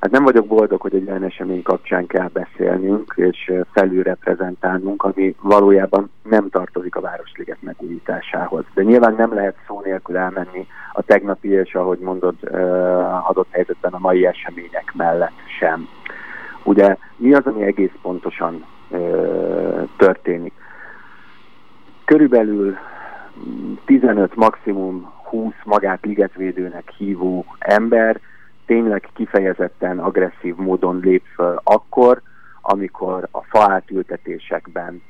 hát nem vagyok boldog, hogy egy olyan esemény kapcsán kell beszélnünk, és felülreprezentálnunk, ami valójában nem tartozik a Városliget megújításához. De nyilván nem lehet szó nélkül elmenni a tegnapi és, ahogy mondod, adott helyzetben a mai események mellett sem. Ugye mi az, ami egész pontosan történik. Körülbelül 15, maximum 20 magát ligetvédőnek hívó ember tényleg kifejezetten agresszív módon lép föl akkor, amikor a faátültetésekben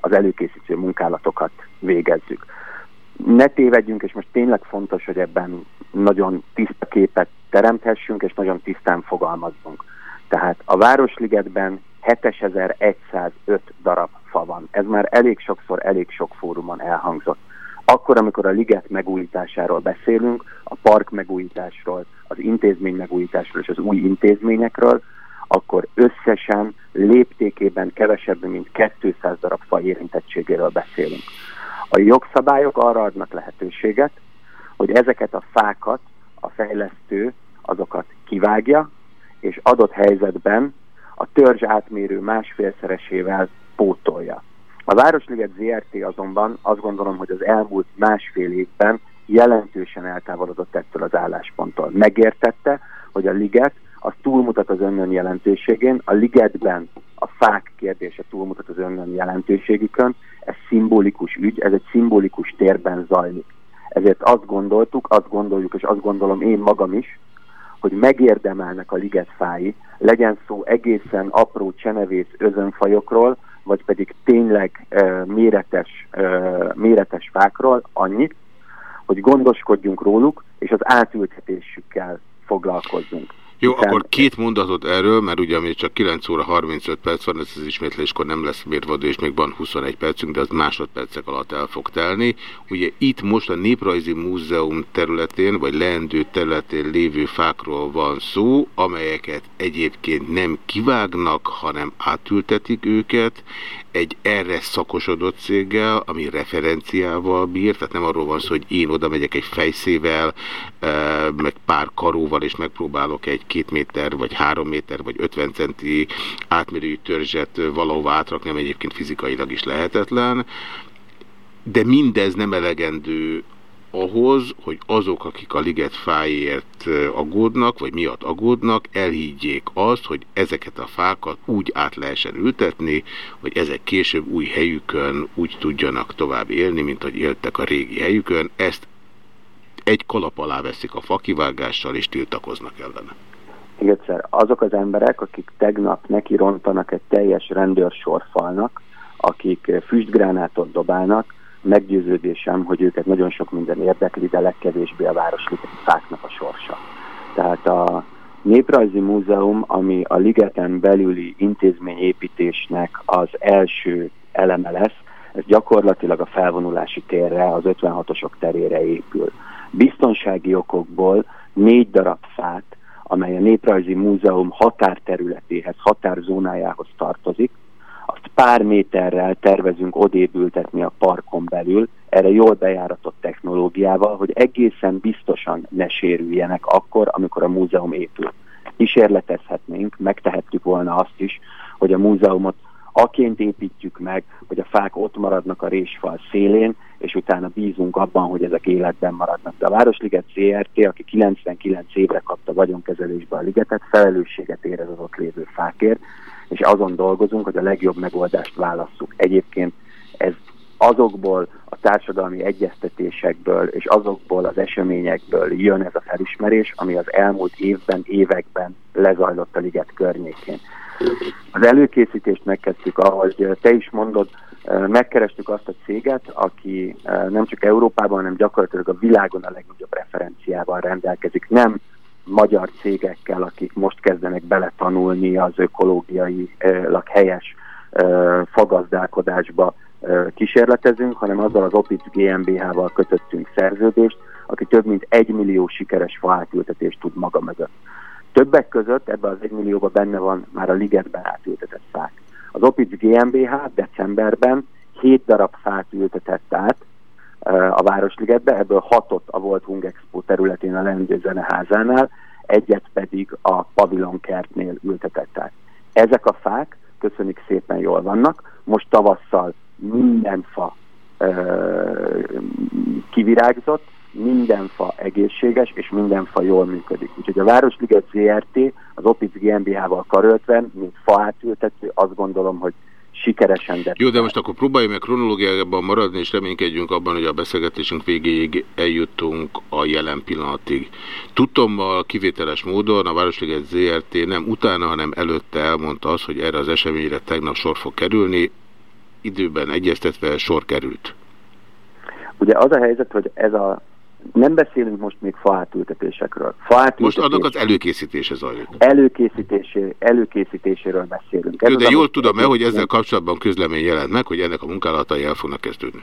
az előkészítő munkálatokat végezzük. Ne tévedjünk, és most tényleg fontos, hogy ebben nagyon tiszta képet teremthessünk, és nagyon tisztán fogalmazzunk. Tehát a Városligetben 7105 darab fa van. Ez már elég sokszor, elég sok fórumon elhangzott. Akkor, amikor a liget megújításáról beszélünk, a park megújításról, az intézmény megújításról és az új intézményekről, akkor összesen léptékében kevesebb, mint 200 darab fa érintettségéről beszélünk. A jogszabályok arra adnak lehetőséget, hogy ezeket a fákat a fejlesztő azokat kivágja, és adott helyzetben a törzs átmérő másfélszeresével pótolja. A Városliget ZRT azonban azt gondolom, hogy az elmúlt másfél évben jelentősen eltávolodott ettől az állásponttól. Megértette, hogy a liget az túlmutat az önnön jelentőségén, a ligetben a fák kérdése túlmutat az önnön jelentőségükön, ez szimbolikus ügy, ez egy szimbolikus térben zajlik. Ezért azt gondoltuk, azt gondoljuk, és azt gondolom én magam is, hogy megérdemelnek a ligetfái, legyen szó egészen apró csenevész özönfajokról, vagy pedig tényleg uh, méretes, uh, méretes fákról annyit, hogy gondoskodjunk róluk, és az átültetésükkel foglalkozzunk. Jó, Hiszen... akkor két mondatot erről, mert ugye még csak 9 óra 35 perc van, ez az ismétléskor nem lesz mérvadó, és még van 21 percünk, de az másodpercek alatt el fog telni. Ugye itt most a Néprajzi Múzeum területén, vagy leendő területén lévő fákról van szó, amelyeket egyébként nem kivágnak, hanem átültetik őket, egy erre szakosodott céggel, ami referenciával bír, tehát nem arról van szó, hogy én oda megyek egy fejszével, meg pár karóval, és megpróbálok egy két méter, vagy három méter, vagy ötven centi átmérőjű törzset valahova átrakni, ami egyébként fizikailag is lehetetlen, de mindez nem elegendő ahhoz, hogy azok, akik a liget fájért aggódnak, vagy miatt aggódnak, elhiggyék azt, hogy ezeket a fákat úgy át lehessen ültetni, hogy ezek később új helyükön úgy tudjanak tovább élni, mint hogy éltek a régi helyükön. Ezt egy kalap alá veszik a fakivágással, és tiltakoznak ellene. Még egyszer, azok az emberek, akik tegnap neki rontanak egy teljes rendőrsorfalnak, akik füstgránátot dobálnak, meggyőződésem, hogy őket nagyon sok minden érdekli, de legkevésbé a városligeti fáknak a sorsa. Tehát a Néprajzi Múzeum, ami a ligeten belüli intézményépítésnek az első eleme lesz, ez gyakorlatilag a felvonulási térre, az 56-osok terére épül. Biztonsági okokból négy darab fát, amely a Néprajzi Múzeum határterületéhez, határzónájához tartozik, azt pár méterrel tervezünk odébültetni a parkon belül, erre jól bejáratott technológiával, hogy egészen biztosan ne sérüljenek akkor, amikor a múzeum épül. Kísérletezhetnénk, megtehettük volna azt is, hogy a múzeumot aként építjük meg, hogy a fák ott maradnak a résfal szélén, és utána bízunk abban, hogy ezek életben maradnak. De a Városliget CRT, aki 99 évre kapta vagyonkezelésbe a ligetet, felelősséget érez az ott lévő fákért, és azon dolgozunk, hogy a legjobb megoldást válasszuk. Egyébként ez azokból a társadalmi egyeztetésekből és azokból az eseményekből jön ez a felismerés, ami az elmúlt évben, években lezajlott a liget környékén. Az előkészítést megkezdtük, ahogy te is mondod, megkerestük azt a céget, aki nem csak Európában, hanem gyakorlatilag a világon a legnagyobb referenciával rendelkezik. Nem magyar cégekkel, akik most kezdenek beletanulni az ökológiai helyes fagazdálkodásba kísérletezünk, hanem azzal az Opit GmbH-val kötöttünk szerződést, aki több mint egy millió sikeres faátültetést tud maga mögött. Többek között ebben az egy millióba benne van már a ligetben átültetett fák. Az Opit GmbH decemberben 7 darab fát ültetett át, a Városligetbe, ebből hatot a Volt Hung Expo területén a Lendő Zeneházánál, egyet pedig a Pavilon kertnél ültetett át. Ezek a fák, köszönjük szépen, jól vannak, most tavasszal minden fa kivirágzott, minden fa egészséges, és minden fa jól működik. Úgyhogy a Városliget ZRT az Opic GmbH-val karöltve, mint fa átültető, azt gondolom, hogy sikeresen. De Jó, de most akkor próbálj meg kronológiában maradni, és reménykedjünk abban, hogy a beszélgetésünk végéig eljutunk a jelen pillanatig. Tudtommal kivételes módon a Városliget ZRT nem utána, hanem előtte elmondta azt, hogy erre az eseményre tegnap sor fog kerülni, időben egyeztetve sor került. Ugye az a helyzet, hogy ez a nem beszélünk most még faátültetésekről. Faátültetés... Most annak az előkészítése zajlik. Előkészítésé, előkészítéséről beszélünk. Ez Jó, de jól tudom-e, hogy ezzel kapcsolatban közlemény jelent meg, hogy ennek a munkálatai el fognak kezdődni?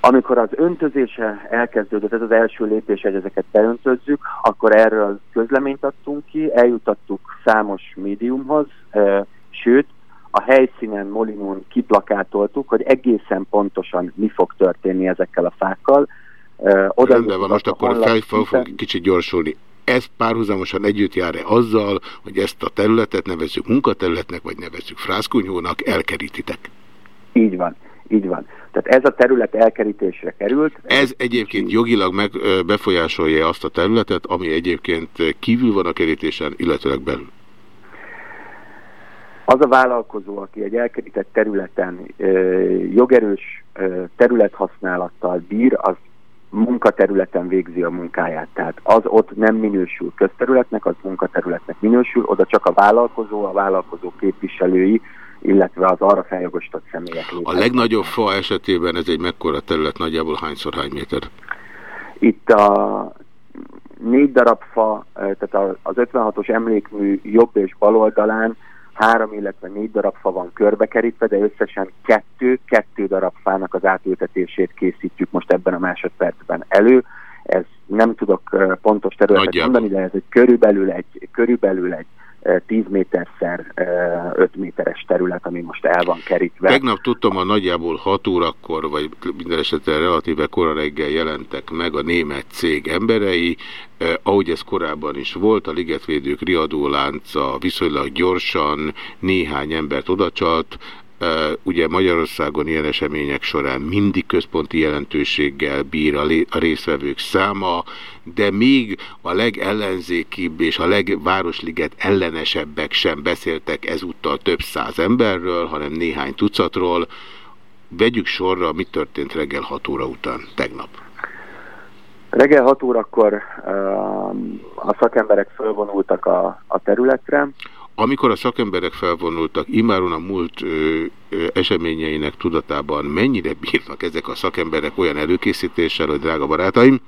Amikor az öntözése elkezdődött, ez az első lépés, hogy ezeket beöntözzük, akkor erről közleményt adtunk ki, eljutattuk számos médiumhoz, sőt, a helyszínen, Molinón kiplakátoltuk, hogy egészen pontosan mi fog történni ezekkel a fákkal, oda Rendben van, most akkor fel, fel fog kicsit gyorsulni. Ez párhuzamosan együtt jár-e azzal, hogy ezt a területet nevezzük munkaterületnek, vagy nevezzük frászkunyónak, elkerítitek? Így van, így van. Tehát ez a terület elkerítésre került. Ez egyébként jogilag meg befolyásolja azt a területet, ami egyébként kívül van a kerítésen, illetőleg belül. Az a vállalkozó, aki egy elkerített területen jogerős területhasználattal bír, az munkaterületen végzi a munkáját. Tehát az ott nem minősül közterületnek, az munkaterületnek minősül, oda csak a vállalkozó, a vállalkozó képviselői, illetve az arra feljogosított személyek lépnek. A legnagyobb fa esetében ez egy mekkora terület, nagyjából hányszor hány méter? Itt a négy darab fa, tehát az 56-os emlékmű jobb és bal oldalán három, illetve négy darab fa van körbekerítve, de összesen kettő, kettő darab fának az átültetését készítjük most ebben a másodpercben elő. Ez nem tudok pontos területet Nagyjából. mondani, de ez egy körülbelül egy, körülbelül egy 10 méterszer 5 méteres terület, ami most el van kerítve. Tegnap tudtam, a nagyjából 6 órakor, vagy minden esetben relatíve kora reggel jelentek meg a német cég emberei, eh, ahogy ez korábban is volt, a ligetvédők riadólánca viszonylag gyorsan néhány embert odacsalt, Ugye Magyarországon ilyen események során mindig központi jelentőséggel bír a részvevők száma, de még a legellenzékibb és a legvárosliget ellenesebbek sem beszéltek ezúttal több száz emberről, hanem néhány tucatról. Vegyük sorra, mi történt reggel 6 óra után, tegnap. Reggel 6 órakor a szakemberek fölvonultak a, a területre. Amikor a szakemberek felvonultak, imáron a múlt ö, ö, eseményeinek tudatában mennyire bírnak ezek a szakemberek olyan előkészítéssel, hogy drága barátaim,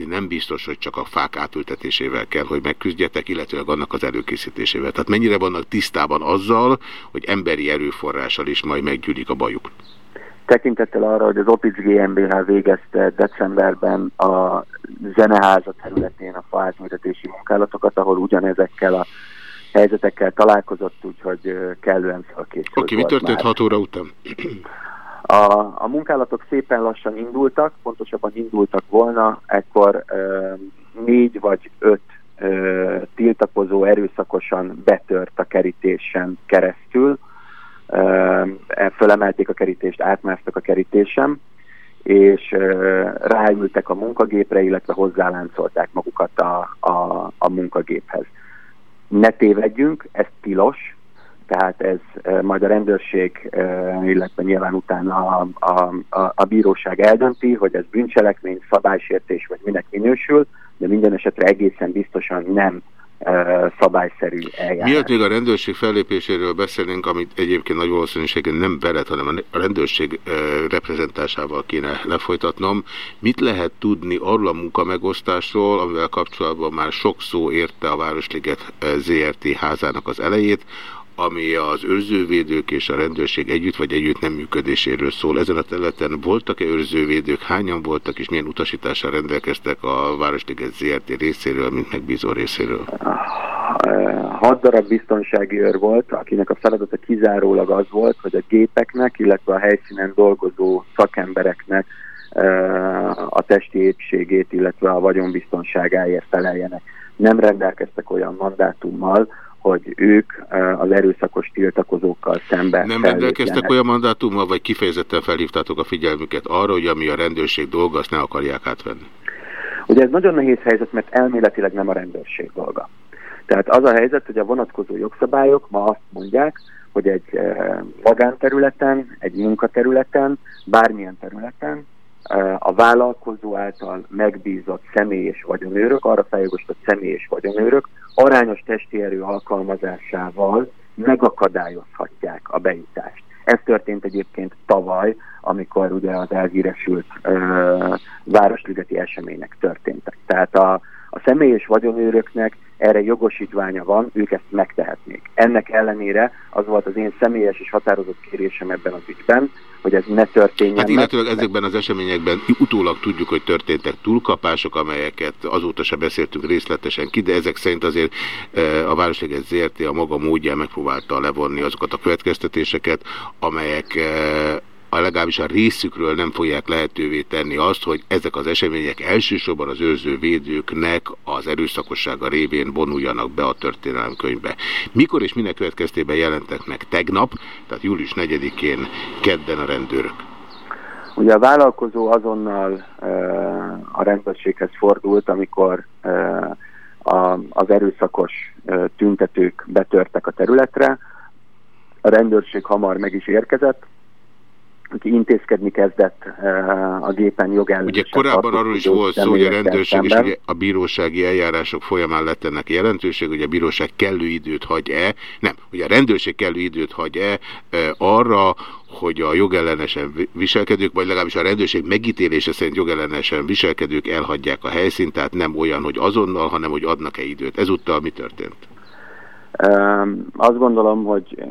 ti nem biztos, hogy csak a fák átültetésével kell, hogy megküzdjetek, illetőleg annak az előkészítésével. Tehát mennyire vannak tisztában azzal, hogy emberi erőforrással is majd meggyűlik a bajuk? Tekintettel arra, hogy az Opic GmbH végezte decemberben a zeneháza területén a faátültetési munkálatokat, ahol ugyanezekkel a helyzetekkel találkozott, úgyhogy kellően felkészült Oké, okay, mi történt 6 óra után? A, a munkálatok szépen lassan indultak, pontosabban indultak volna, ekkor ö, négy vagy öt ö, tiltakozó erőszakosan betört a kerítésen keresztül, ö, fölemelték a kerítést, átmásztak a kerítésen, és ö, ráültek a munkagépre, illetve hozzáláncolták magukat a, a, a munkagéphez ne tévedjünk, ez tilos, tehát ez majd a rendőrség, illetve nyilván utána a, a, a, a bíróság eldönti, hogy ez bűncselekmény, szabálysértés vagy minek minősül, de minden esetre egészen biztosan nem szabályszerű eljárás. Miért még a rendőrség fellépéséről beszélnénk, amit egyébként nagy valószínűséggel nem veled, hanem a rendőrség reprezentásával kéne lefolytatnom. Mit lehet tudni arról a munkamegosztásról, amivel kapcsolatban már sok szó érte a Városliget ZRT házának az elejét, ami az őrzővédők és a rendőrség együtt vagy együtt nem működéséről szól. Ezen a területen voltak-e őrzővédők, hányan voltak, és milyen utasítással rendelkeztek a Városliget ZRT részéről, mint megbízó részéről? Hat darab biztonsági őr volt, akinek a feladata kizárólag az volt, hogy a gépeknek, illetve a helyszínen dolgozó szakembereknek a testi épségét, illetve a vagyonbiztonságáért feleljenek. Nem rendelkeztek olyan mandátummal, hogy ők az erőszakos tiltakozókkal szemben Nem rendelkeztek olyan mandátummal, vagy kifejezetten felhívtátok a figyelmüket arra, hogy ami a rendőrség dolga, azt ne akarják átvenni? Ugye ez nagyon nehéz helyzet, mert elméletileg nem a rendőrség dolga. Tehát az a helyzet, hogy a vonatkozó jogszabályok ma azt mondják, hogy egy magánterületen, egy munkaterületen, bármilyen területen a vállalkozó által megbízott személy és vagyonőrök, arra feljogosított személy és vagyonőrök arányos testi erő alkalmazásával megakadályozhatják a bejutást. Ez történt egyébként tavaly, amikor ugye az elhíresült ö, városligeti események történtek. Tehát a, a személy és vagyonőröknek erre jogosítványa van, ők ezt megtehetnék. Ennek ellenére az volt az én személyes és határozott kérésem ebben az ügyben, hogy ez ne történjen Hát illetőleg meg. ezekben az eseményekben utólag tudjuk, hogy történtek túlkapások, amelyeket azóta se beszéltünk részletesen ki, de ezek szerint azért e, a Városleges ZRT a maga módján megpróbálta levonni azokat a következtetéseket, amelyek e, a legalábbis a részükről nem fogják lehetővé tenni azt, hogy ezek az események elsősorban az őrző védőknek az erőszakossága révén vonuljanak be a történelemkönyvbe. Mikor és minek következtében jelentek meg tegnap, tehát július 4-én kedden a rendőrök? Ugye a vállalkozó azonnal e, a rendőrséghez fordult, amikor e, a, az erőszakos e, tüntetők betörtek a területre. A rendőrség hamar meg is érkezett, aki intézkedni kezdett a gépen jogellenesen. Ugye korábban arról is volt szó, hogy a rendőrség és a bírósági eljárások folyamán lett ennek jelentőség, hogy a bíróság kellő időt hagy-e, nem, hogy a rendőrség kellő időt hagy-e arra, hogy a jogellenesen viselkedők, vagy legalábbis a rendőrség megítélése szerint jogellenesen viselkedők elhagyják a helyszínt, tehát nem olyan, hogy azonnal, hanem hogy adnak-e időt. Ezúttal mi történt? Azt gondolom, hogy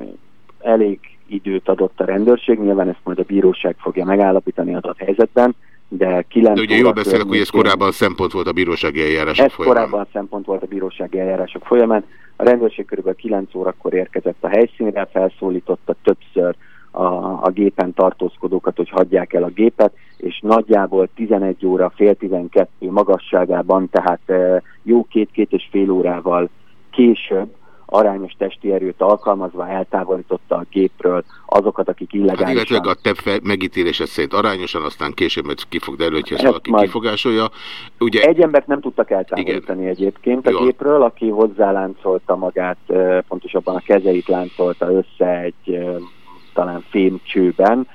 elég időt adott a rendőrség, nyilván ezt majd a bíróság fogja megállapítani adott helyzetben, de 9 De ugye jól beszélek, hogy ez korábban szempont volt a bírósági eljárások ez folyamán. korábban szempont volt a bírósági eljárások folyamán. A rendőrség kb. 9 órakor érkezett a helyszínre, felszólította többször a, a gépen tartózkodókat, hogy hagyják el a gépet, és nagyjából 11 óra, fél 12 magasságában, tehát e, jó két-két és fél órával később arányos testi erőt alkalmazva eltávolította a gépről azokat, akik illegálisan... Hát illetve a te megítélésed szerint arányosan, aztán később mert ki fog derülni, hogy ezt valaki kifogásolja. Ugye... Egy embert nem tudtak eltávolítani Igen. egyébként a Jó. gépről, aki hozzáláncolta magát, pontosabban a kezeit láncolta össze egy talán fémcsőben,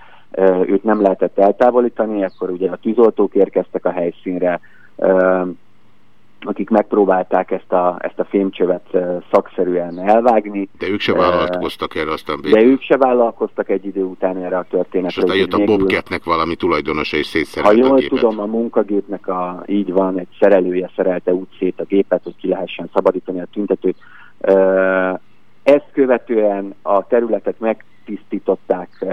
őt nem lehetett eltávolítani, akkor ugye a tűzoltók érkeztek a helyszínre, akik megpróbálták ezt a, ezt a fémcsövet szakszerűen elvágni. De ők se vállalkoztak erre aztán De ők se vállalkoztak egy idő után erre a történetre. És aztán jött a Bobcatnek valami tulajdonosa és szétszerelte Ha jól a tudom, a munkagépnek a, így van, egy szerelője szerelte úgy szét a gépet, hogy ki lehessen szabadítani a tüntetőt. Ezt követően a területet megtisztították,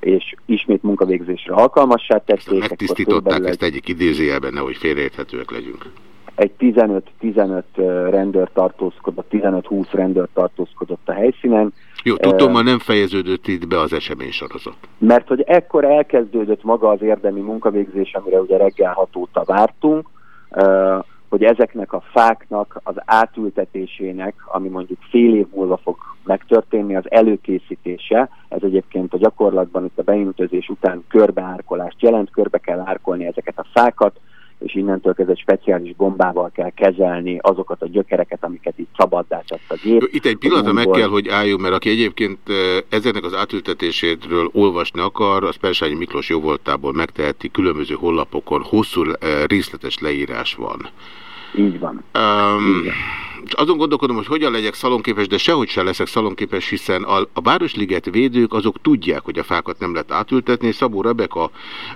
és ismét munkavégzésre alkalmassá tették. Megtisztították, ezt egyik idézőjelben, nehogy félreérthetőek legyünk egy 15-15 rendőr tartózkodott, 15-20 rendőr tartózkodott a helyszínen. Jó, tudtommal nem fejeződött itt be az esemény sorozat. Mert hogy ekkor elkezdődött maga az érdemi munkavégzés, amire ugye reggel 6 óta vártunk, hogy ezeknek a fáknak az átültetésének, ami mondjuk fél év múlva fog megtörténni, az előkészítése, ez egyébként a gyakorlatban itt a beintözés után körbeárkolást jelent, körbe kell árkolni ezeket a fákat, és innentől kezdve speciális bombával kell kezelni azokat a gyökereket, amiket itt szabaddá tett a gép. Itt egy pillanatra meg kell, hogy álljunk, mert aki egyébként ezeknek az átültetéséről olvasni akar, az Persányi Miklós jóvoltából megteheti, különböző hollapokon hosszú részletes leírás van. Így van. Um, Így van azon gondolkodom, hogy hogyan legyek szalonképes, de sehogy sem leszek szalonképes, hiszen a, a Városliget védők azok tudják, hogy a fákat nem lehet átültetni. Szabó Rebeka,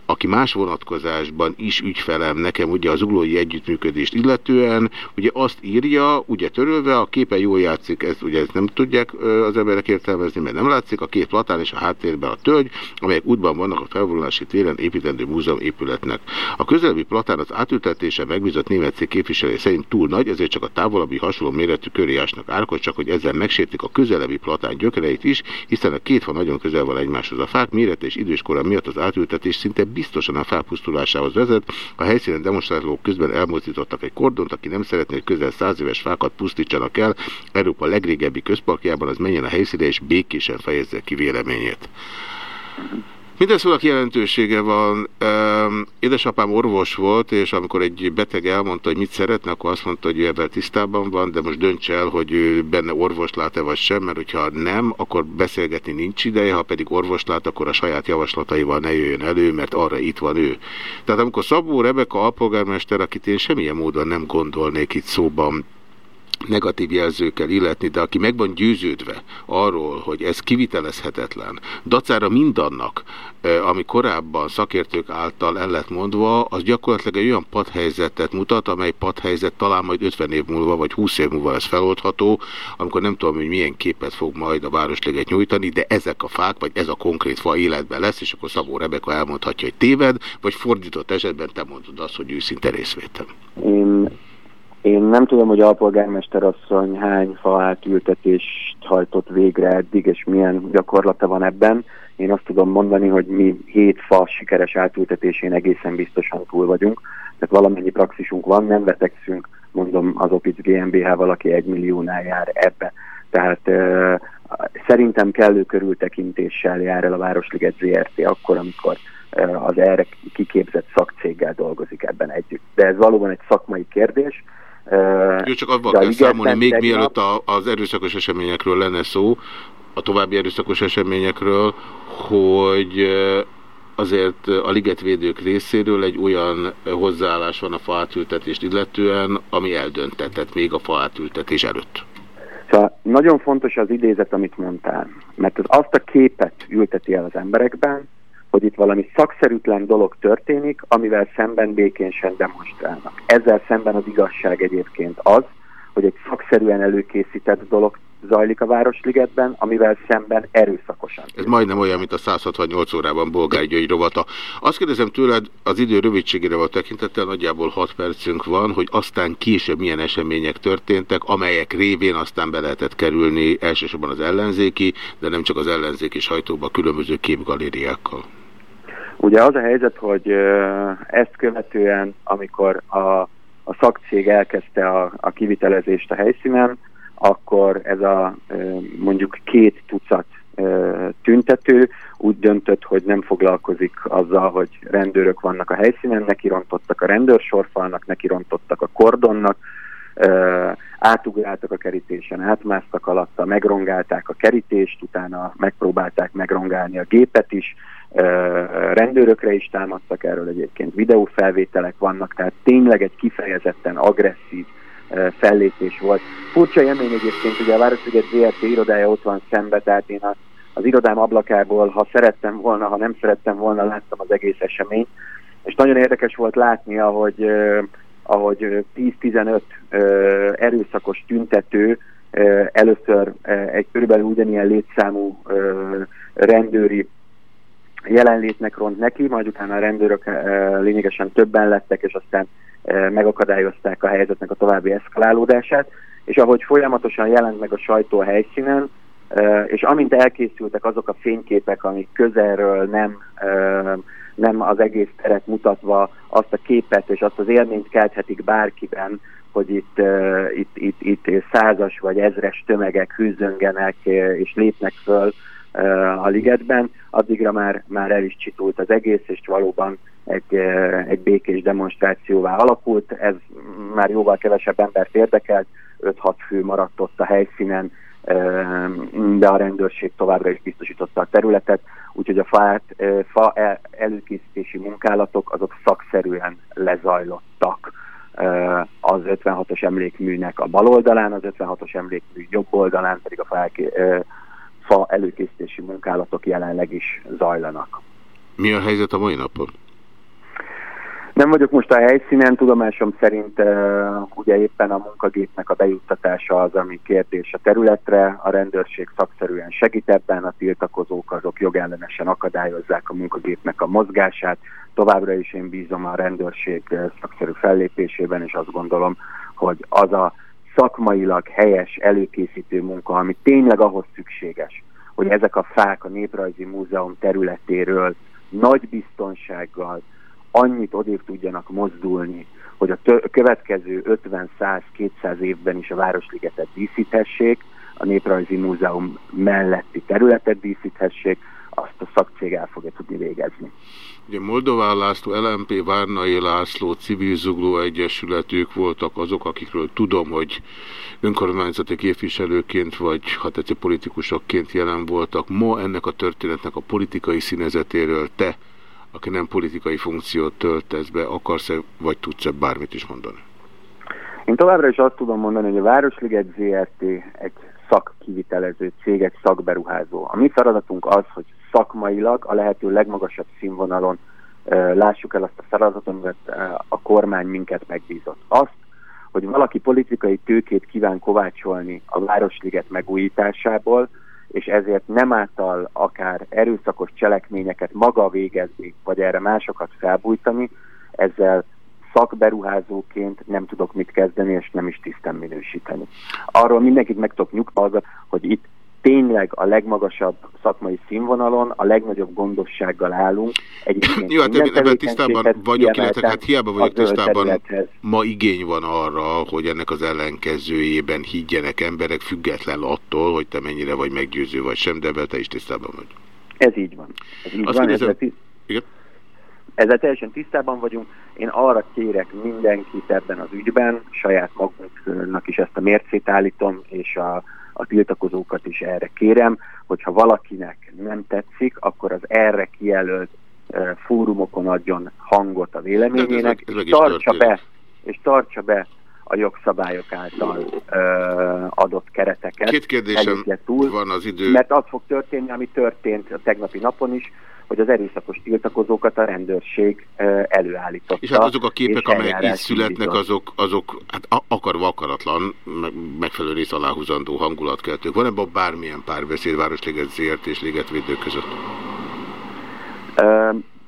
aki más vonatkozásban is ügyfelem nekem ugye az uglói együttműködést illetően, ugye azt írja, ugye törölve, a képen jól játszik, ezt ugye ezt nem tudják az emberek értelmezni, mert nem látszik, a két platán és a háttérben a tölgy, amelyek útban vannak a felvonulási téren építendő múzeum épületnek. A közelebbi platán az átültetése megbízott német cég képviselő szerint túl nagy, ezért csak a távolabbi has hasonló méretű köriásnak árkot, csak hogy ezzel megsértik a közelebbi platán gyökereit is, hiszen a két fa nagyon közel van egymáshoz. A fák mérete és időskora miatt az átültetés szinte biztosan a felpusztulásához vezet. A helyszínen demonstrálók közben elmozdítottak egy kordont, aki nem szeretné, hogy közel száz éves fákat pusztítsanak el. Európa legrégebbi közparkjában az menjen a helyszíne és békésen fejezze ki véleményét. Minden szónak jelentősége van. Édesapám orvos volt, és amikor egy beteg elmondta, hogy mit szeretne, akkor azt mondta, hogy ő ebben tisztában van, de most dönts el, hogy ő benne orvos lát-e vagy sem, mert hogyha nem, akkor beszélgetni nincs ideje, ha pedig orvos lát, akkor a saját javaslataival ne jöjjön elő, mert arra itt van ő. Tehát amikor Szabó Rebeka alpolgármester, akit én semmilyen módon nem gondolnék itt szóban, negatív jelzőkkel illetni, de aki meg van győződve arról, hogy ez kivitelezhetetlen, dacára mindannak, ami korábban szakértők által el mondva, az gyakorlatilag egy olyan padhelyzetet mutat, amely padhelyzet talán majd 50 év múlva, vagy 20 év múlva lesz feloldható, amikor nem tudom, hogy milyen képet fog majd a Városliget nyújtani, de ezek a fák, vagy ez a konkrét fa életben lesz, és akkor Szabó Rebeka elmondhatja, hogy téved, vagy fordított esetben te mondod azt, hogy őszinte részvétem. Én én nem tudom, hogy alpolgármester asszony hány fa átültetést hajtott végre eddig, és milyen gyakorlata van ebben. Én azt tudom mondani, hogy mi hét fa sikeres átültetésén egészen biztosan túl vagyunk. Tehát valamennyi praxisunk van, nem vetekszünk, mondom, az Opic GmbH valaki egy milliónál jár ebbe. Tehát uh, szerintem kellő körültekintéssel jár el a Városliget ZRT akkor, amikor az erre kiképzett szakcéggel dolgozik ebben együtt. De ez valóban egy szakmai kérdés, jó, csak abban kell számolni, még tegnap... mielőtt a, az erőszakos eseményekről lenne szó, a további erőszakos eseményekről, hogy azért a ligetvédők részéről egy olyan hozzáállás van a faátültetést illetően, ami eldöntetett még a faátültetés előtt. Szóval nagyon fontos az idézet, amit mondtál, mert az azt a képet ülteti el az emberekben, hogy itt valami szakszerűtlen dolog történik, amivel szemben békénsen demonstrálnak. Ezzel szemben az igazság egyébként az, hogy egy szakszerűen előkészített dolog zajlik a Városligetben, amivel szemben erőszakosan. Ez majdnem olyan, mint a 168 órában Bolgár György rovata. Azt kérdezem tőled, az idő rövidségére van tekintettel, nagyjából 6 percünk van, hogy aztán később milyen események történtek, amelyek révén aztán be lehetett kerülni elsősorban az ellenzéki, de nem csak az ellenzéki sajtóba különböző képgalériákkal. Ugye az a helyzet, hogy ezt követően, amikor a, a szakcég elkezdte a, a kivitelezést a helyszínen, akkor ez a mondjuk két tucat tüntető úgy döntött, hogy nem foglalkozik azzal, hogy rendőrök vannak a helyszínen, neki rontottak a rendőrsorfalnak, neki rontottak a kordonnak, átugráltak a kerítésen, átmásztak alatta, megrongálták a kerítést, utána megpróbálták megrongálni a gépet is, rendőrökre is támadtak, erről egyébként. Videófelvételek vannak, tehát tényleg egy kifejezetten agresszív fellépés volt. Furcsa élmény egyébként, ugye a Városliget ZRT. irodája ott van szembe, tehát én a, az irodám ablakából, ha szerettem volna, ha nem szerettem volna, láttam az egész eseményt, és nagyon érdekes volt látni, ahogy, ahogy 10-15 erőszakos tüntető először egy körülbelül ugyanilyen létszámú rendőri jelenlétnek ront neki, majd utána a rendőrök lényegesen többen lettek, és aztán megakadályozták a helyzetnek a további eszkalálódását, és ahogy folyamatosan jelent meg a sajtó a helyszínen, és amint elkészültek azok a fényképek, amik közelről nem, nem az egész teret mutatva azt a képet és azt az élményt kelthetik bárkiben, hogy itt, itt, itt, itt százas vagy ezres tömegek hűzöngenek és lépnek föl a ligetben, addigra már, már el is csitult az egész, és valóban egy, egy békés demonstrációvá alakult. Ez már jóval kevesebb embert érdekelt, 5-6 fő maradt ott a helyszínen, de a rendőrség továbbra is biztosította a területet, úgyhogy a fát, fa előkészítési munkálatok azok szakszerűen lezajlottak az 56-os emlékműnek a bal oldalán, az 56-os emlékmű jobb oldalán pedig a fa, fa előkészítési munkálatok jelenleg is zajlanak. Mi a helyzet a mai napon? Nem vagyok most a helyszínen, tudomásom szerint uh, ugye éppen a munkagépnek a bejuttatása az, ami kérdés a területre, a rendőrség szakszerűen segít ebben, a tiltakozók azok jogellenesen akadályozzák a munkagépnek a mozgását, továbbra is én bízom a rendőrség szakszerű fellépésében, és azt gondolom, hogy az a szakmailag helyes előkészítő munka, ami tényleg ahhoz szükséges, hogy ezek a fák a Néprajzi Múzeum területéről nagy biztonsággal, annyit odév tudjanak mozdulni, hogy a következő 50-100-200 évben is a Városligetet díszíthessék, a Néprajzi Múzeum melletti területet díszíthessék, azt a szakcég el fogja tudni végezni. Ugye Moldován László, LMP, Várnai László, Civil Zugló Egyesületük voltak azok, akikről tudom, hogy önkormányzati képviselőként, vagy ha tetszik politikusokként jelen voltak. Ma ennek a történetnek a politikai színezetéről te aki nem politikai funkciót töltesz be, akarsz-e vagy tudsz-e bármit is mondani? Én továbbra is azt tudom mondani, hogy a Városliget ZRT egy szakkivitelező cég, egy szakberuházó. A mi feladatunk az, hogy szakmailag a lehető legmagasabb színvonalon lássuk el azt a feladatot, amit uh, a kormány minket megbízott. Azt, hogy valaki politikai tőkét kíván kovácsolni a Városliget megújításából, és ezért nem által akár erőszakos cselekményeket maga végezni, vagy erre másokat felbújtani, ezzel szakberuházóként nem tudok mit kezdeni, és nem is tisztem minősíteni. Arról mindenkit meg tudok nyugtatni, hogy itt tényleg a legmagasabb szakmai színvonalon, a legnagyobb gondossággal állunk. Egyébként Jó, hát ebben tisztában vagyok, illetve hát hiába vagyok tisztában, ma igény van arra, hogy ennek az ellenkezőjében higgyenek emberek, független attól, hogy te mennyire vagy meggyőző vagy sem, de te is tisztában vagy. Ez így van. Ez így Azt van, kérdezem... ezzel, Igen? Ezzel teljesen tisztában vagyunk. Én arra kérek mindenkit ebben az ügyben, saját magunknak is ezt a mércét állítom, és a a tiltakozókat is erre kérem, hogyha valakinek nem tetszik, akkor az erre kijelölt fórumokon adjon hangot a véleményének, ez, ez, ez és tartsa be, és tartsa be a jogszabályok által ö, adott kereteket. Két kérdésem túl, van az idő. Mert az fog történni, ami történt a tegnapi napon is, hogy az erőszakos tiltakozókat a rendőrség előállította. És hát azok a képek, amelyek így születnek, azok, azok hát akarva akaratlan, megfelelő rész aláhúzandó hangulatkeltők. Van ebben bármilyen párbeszéd Városliget ZRT és Ligetvédők között?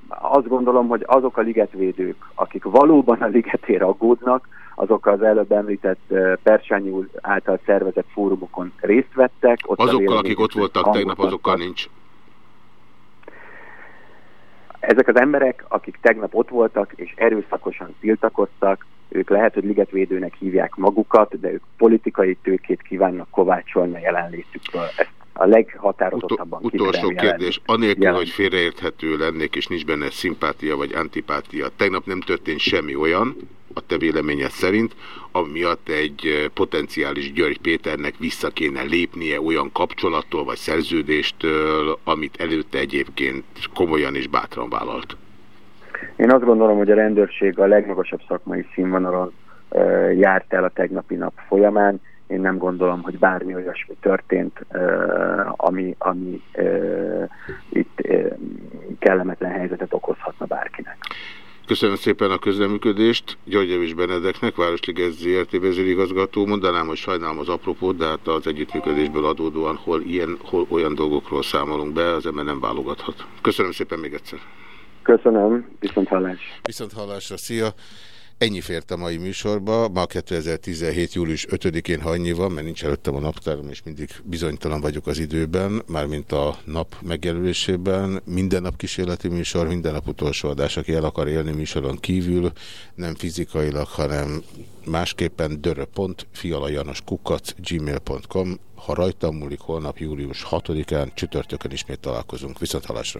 Azt gondolom, hogy azok a ligetvédők, akik valóban a ligetére aggódnak, azok az előbb említett Persányi által szervezett fórumokon részt vettek. Ott azokkal, akik ott voltak tegnap, azokkal nincs. Ezek az emberek, akik tegnap ott voltak és erőszakosan tiltakoztak, ők lehet, hogy ligetvédőnek hívják magukat, de ők politikai tőkét kívánnak kovácsolni a jelenlétükből. Ezt a leghatározottabban Ut Utolsó kérdés, anélkül, jelen. hogy félreérthető lennék, és nincs benne szimpátia vagy antipátia. Tegnap nem történt semmi olyan, a te véleményed szerint, amiatt egy potenciális György Péternek vissza kéne lépnie olyan kapcsolattól vagy szerződéstől, amit előtte egyébként komolyan és bátran vállalt. Én azt gondolom, hogy a rendőrség a legmagasabb szakmai színvonalon járt el a tegnapi nap folyamán, én nem gondolom, hogy bármi olyasmi történt, ami, ami itt kellemetlen helyzetet okozhatna bárkinek. Köszönöm szépen a közleműködést György Javis Benedeknek, Városliges ZRT vezérigazgató. Mondanám, hogy sajnálom az apropót, de hát az együttműködésből adódóan hol ilyen, hol olyan dolgokról számolunk be, az ember nem válogathat. Köszönöm szépen még egyszer. Köszönöm, viszont hallás. Viszont hallásra, szia! Ennyi fért a mai műsorba, ma 2017. július 5-én, ha annyi van, mert nincs előttem a naptárom, és mindig bizonytalan vagyok az időben, mármint a nap megjelölésében. Minden nap kísérleti műsor, minden nap utolsó adás, aki el akar élni műsoron kívül, nem fizikailag, hanem másképpen dörö.fialajanoskukac gmail.com Ha rajtam múlik, holnap július 6-án csütörtökön ismét találkozunk. Viszont halásra!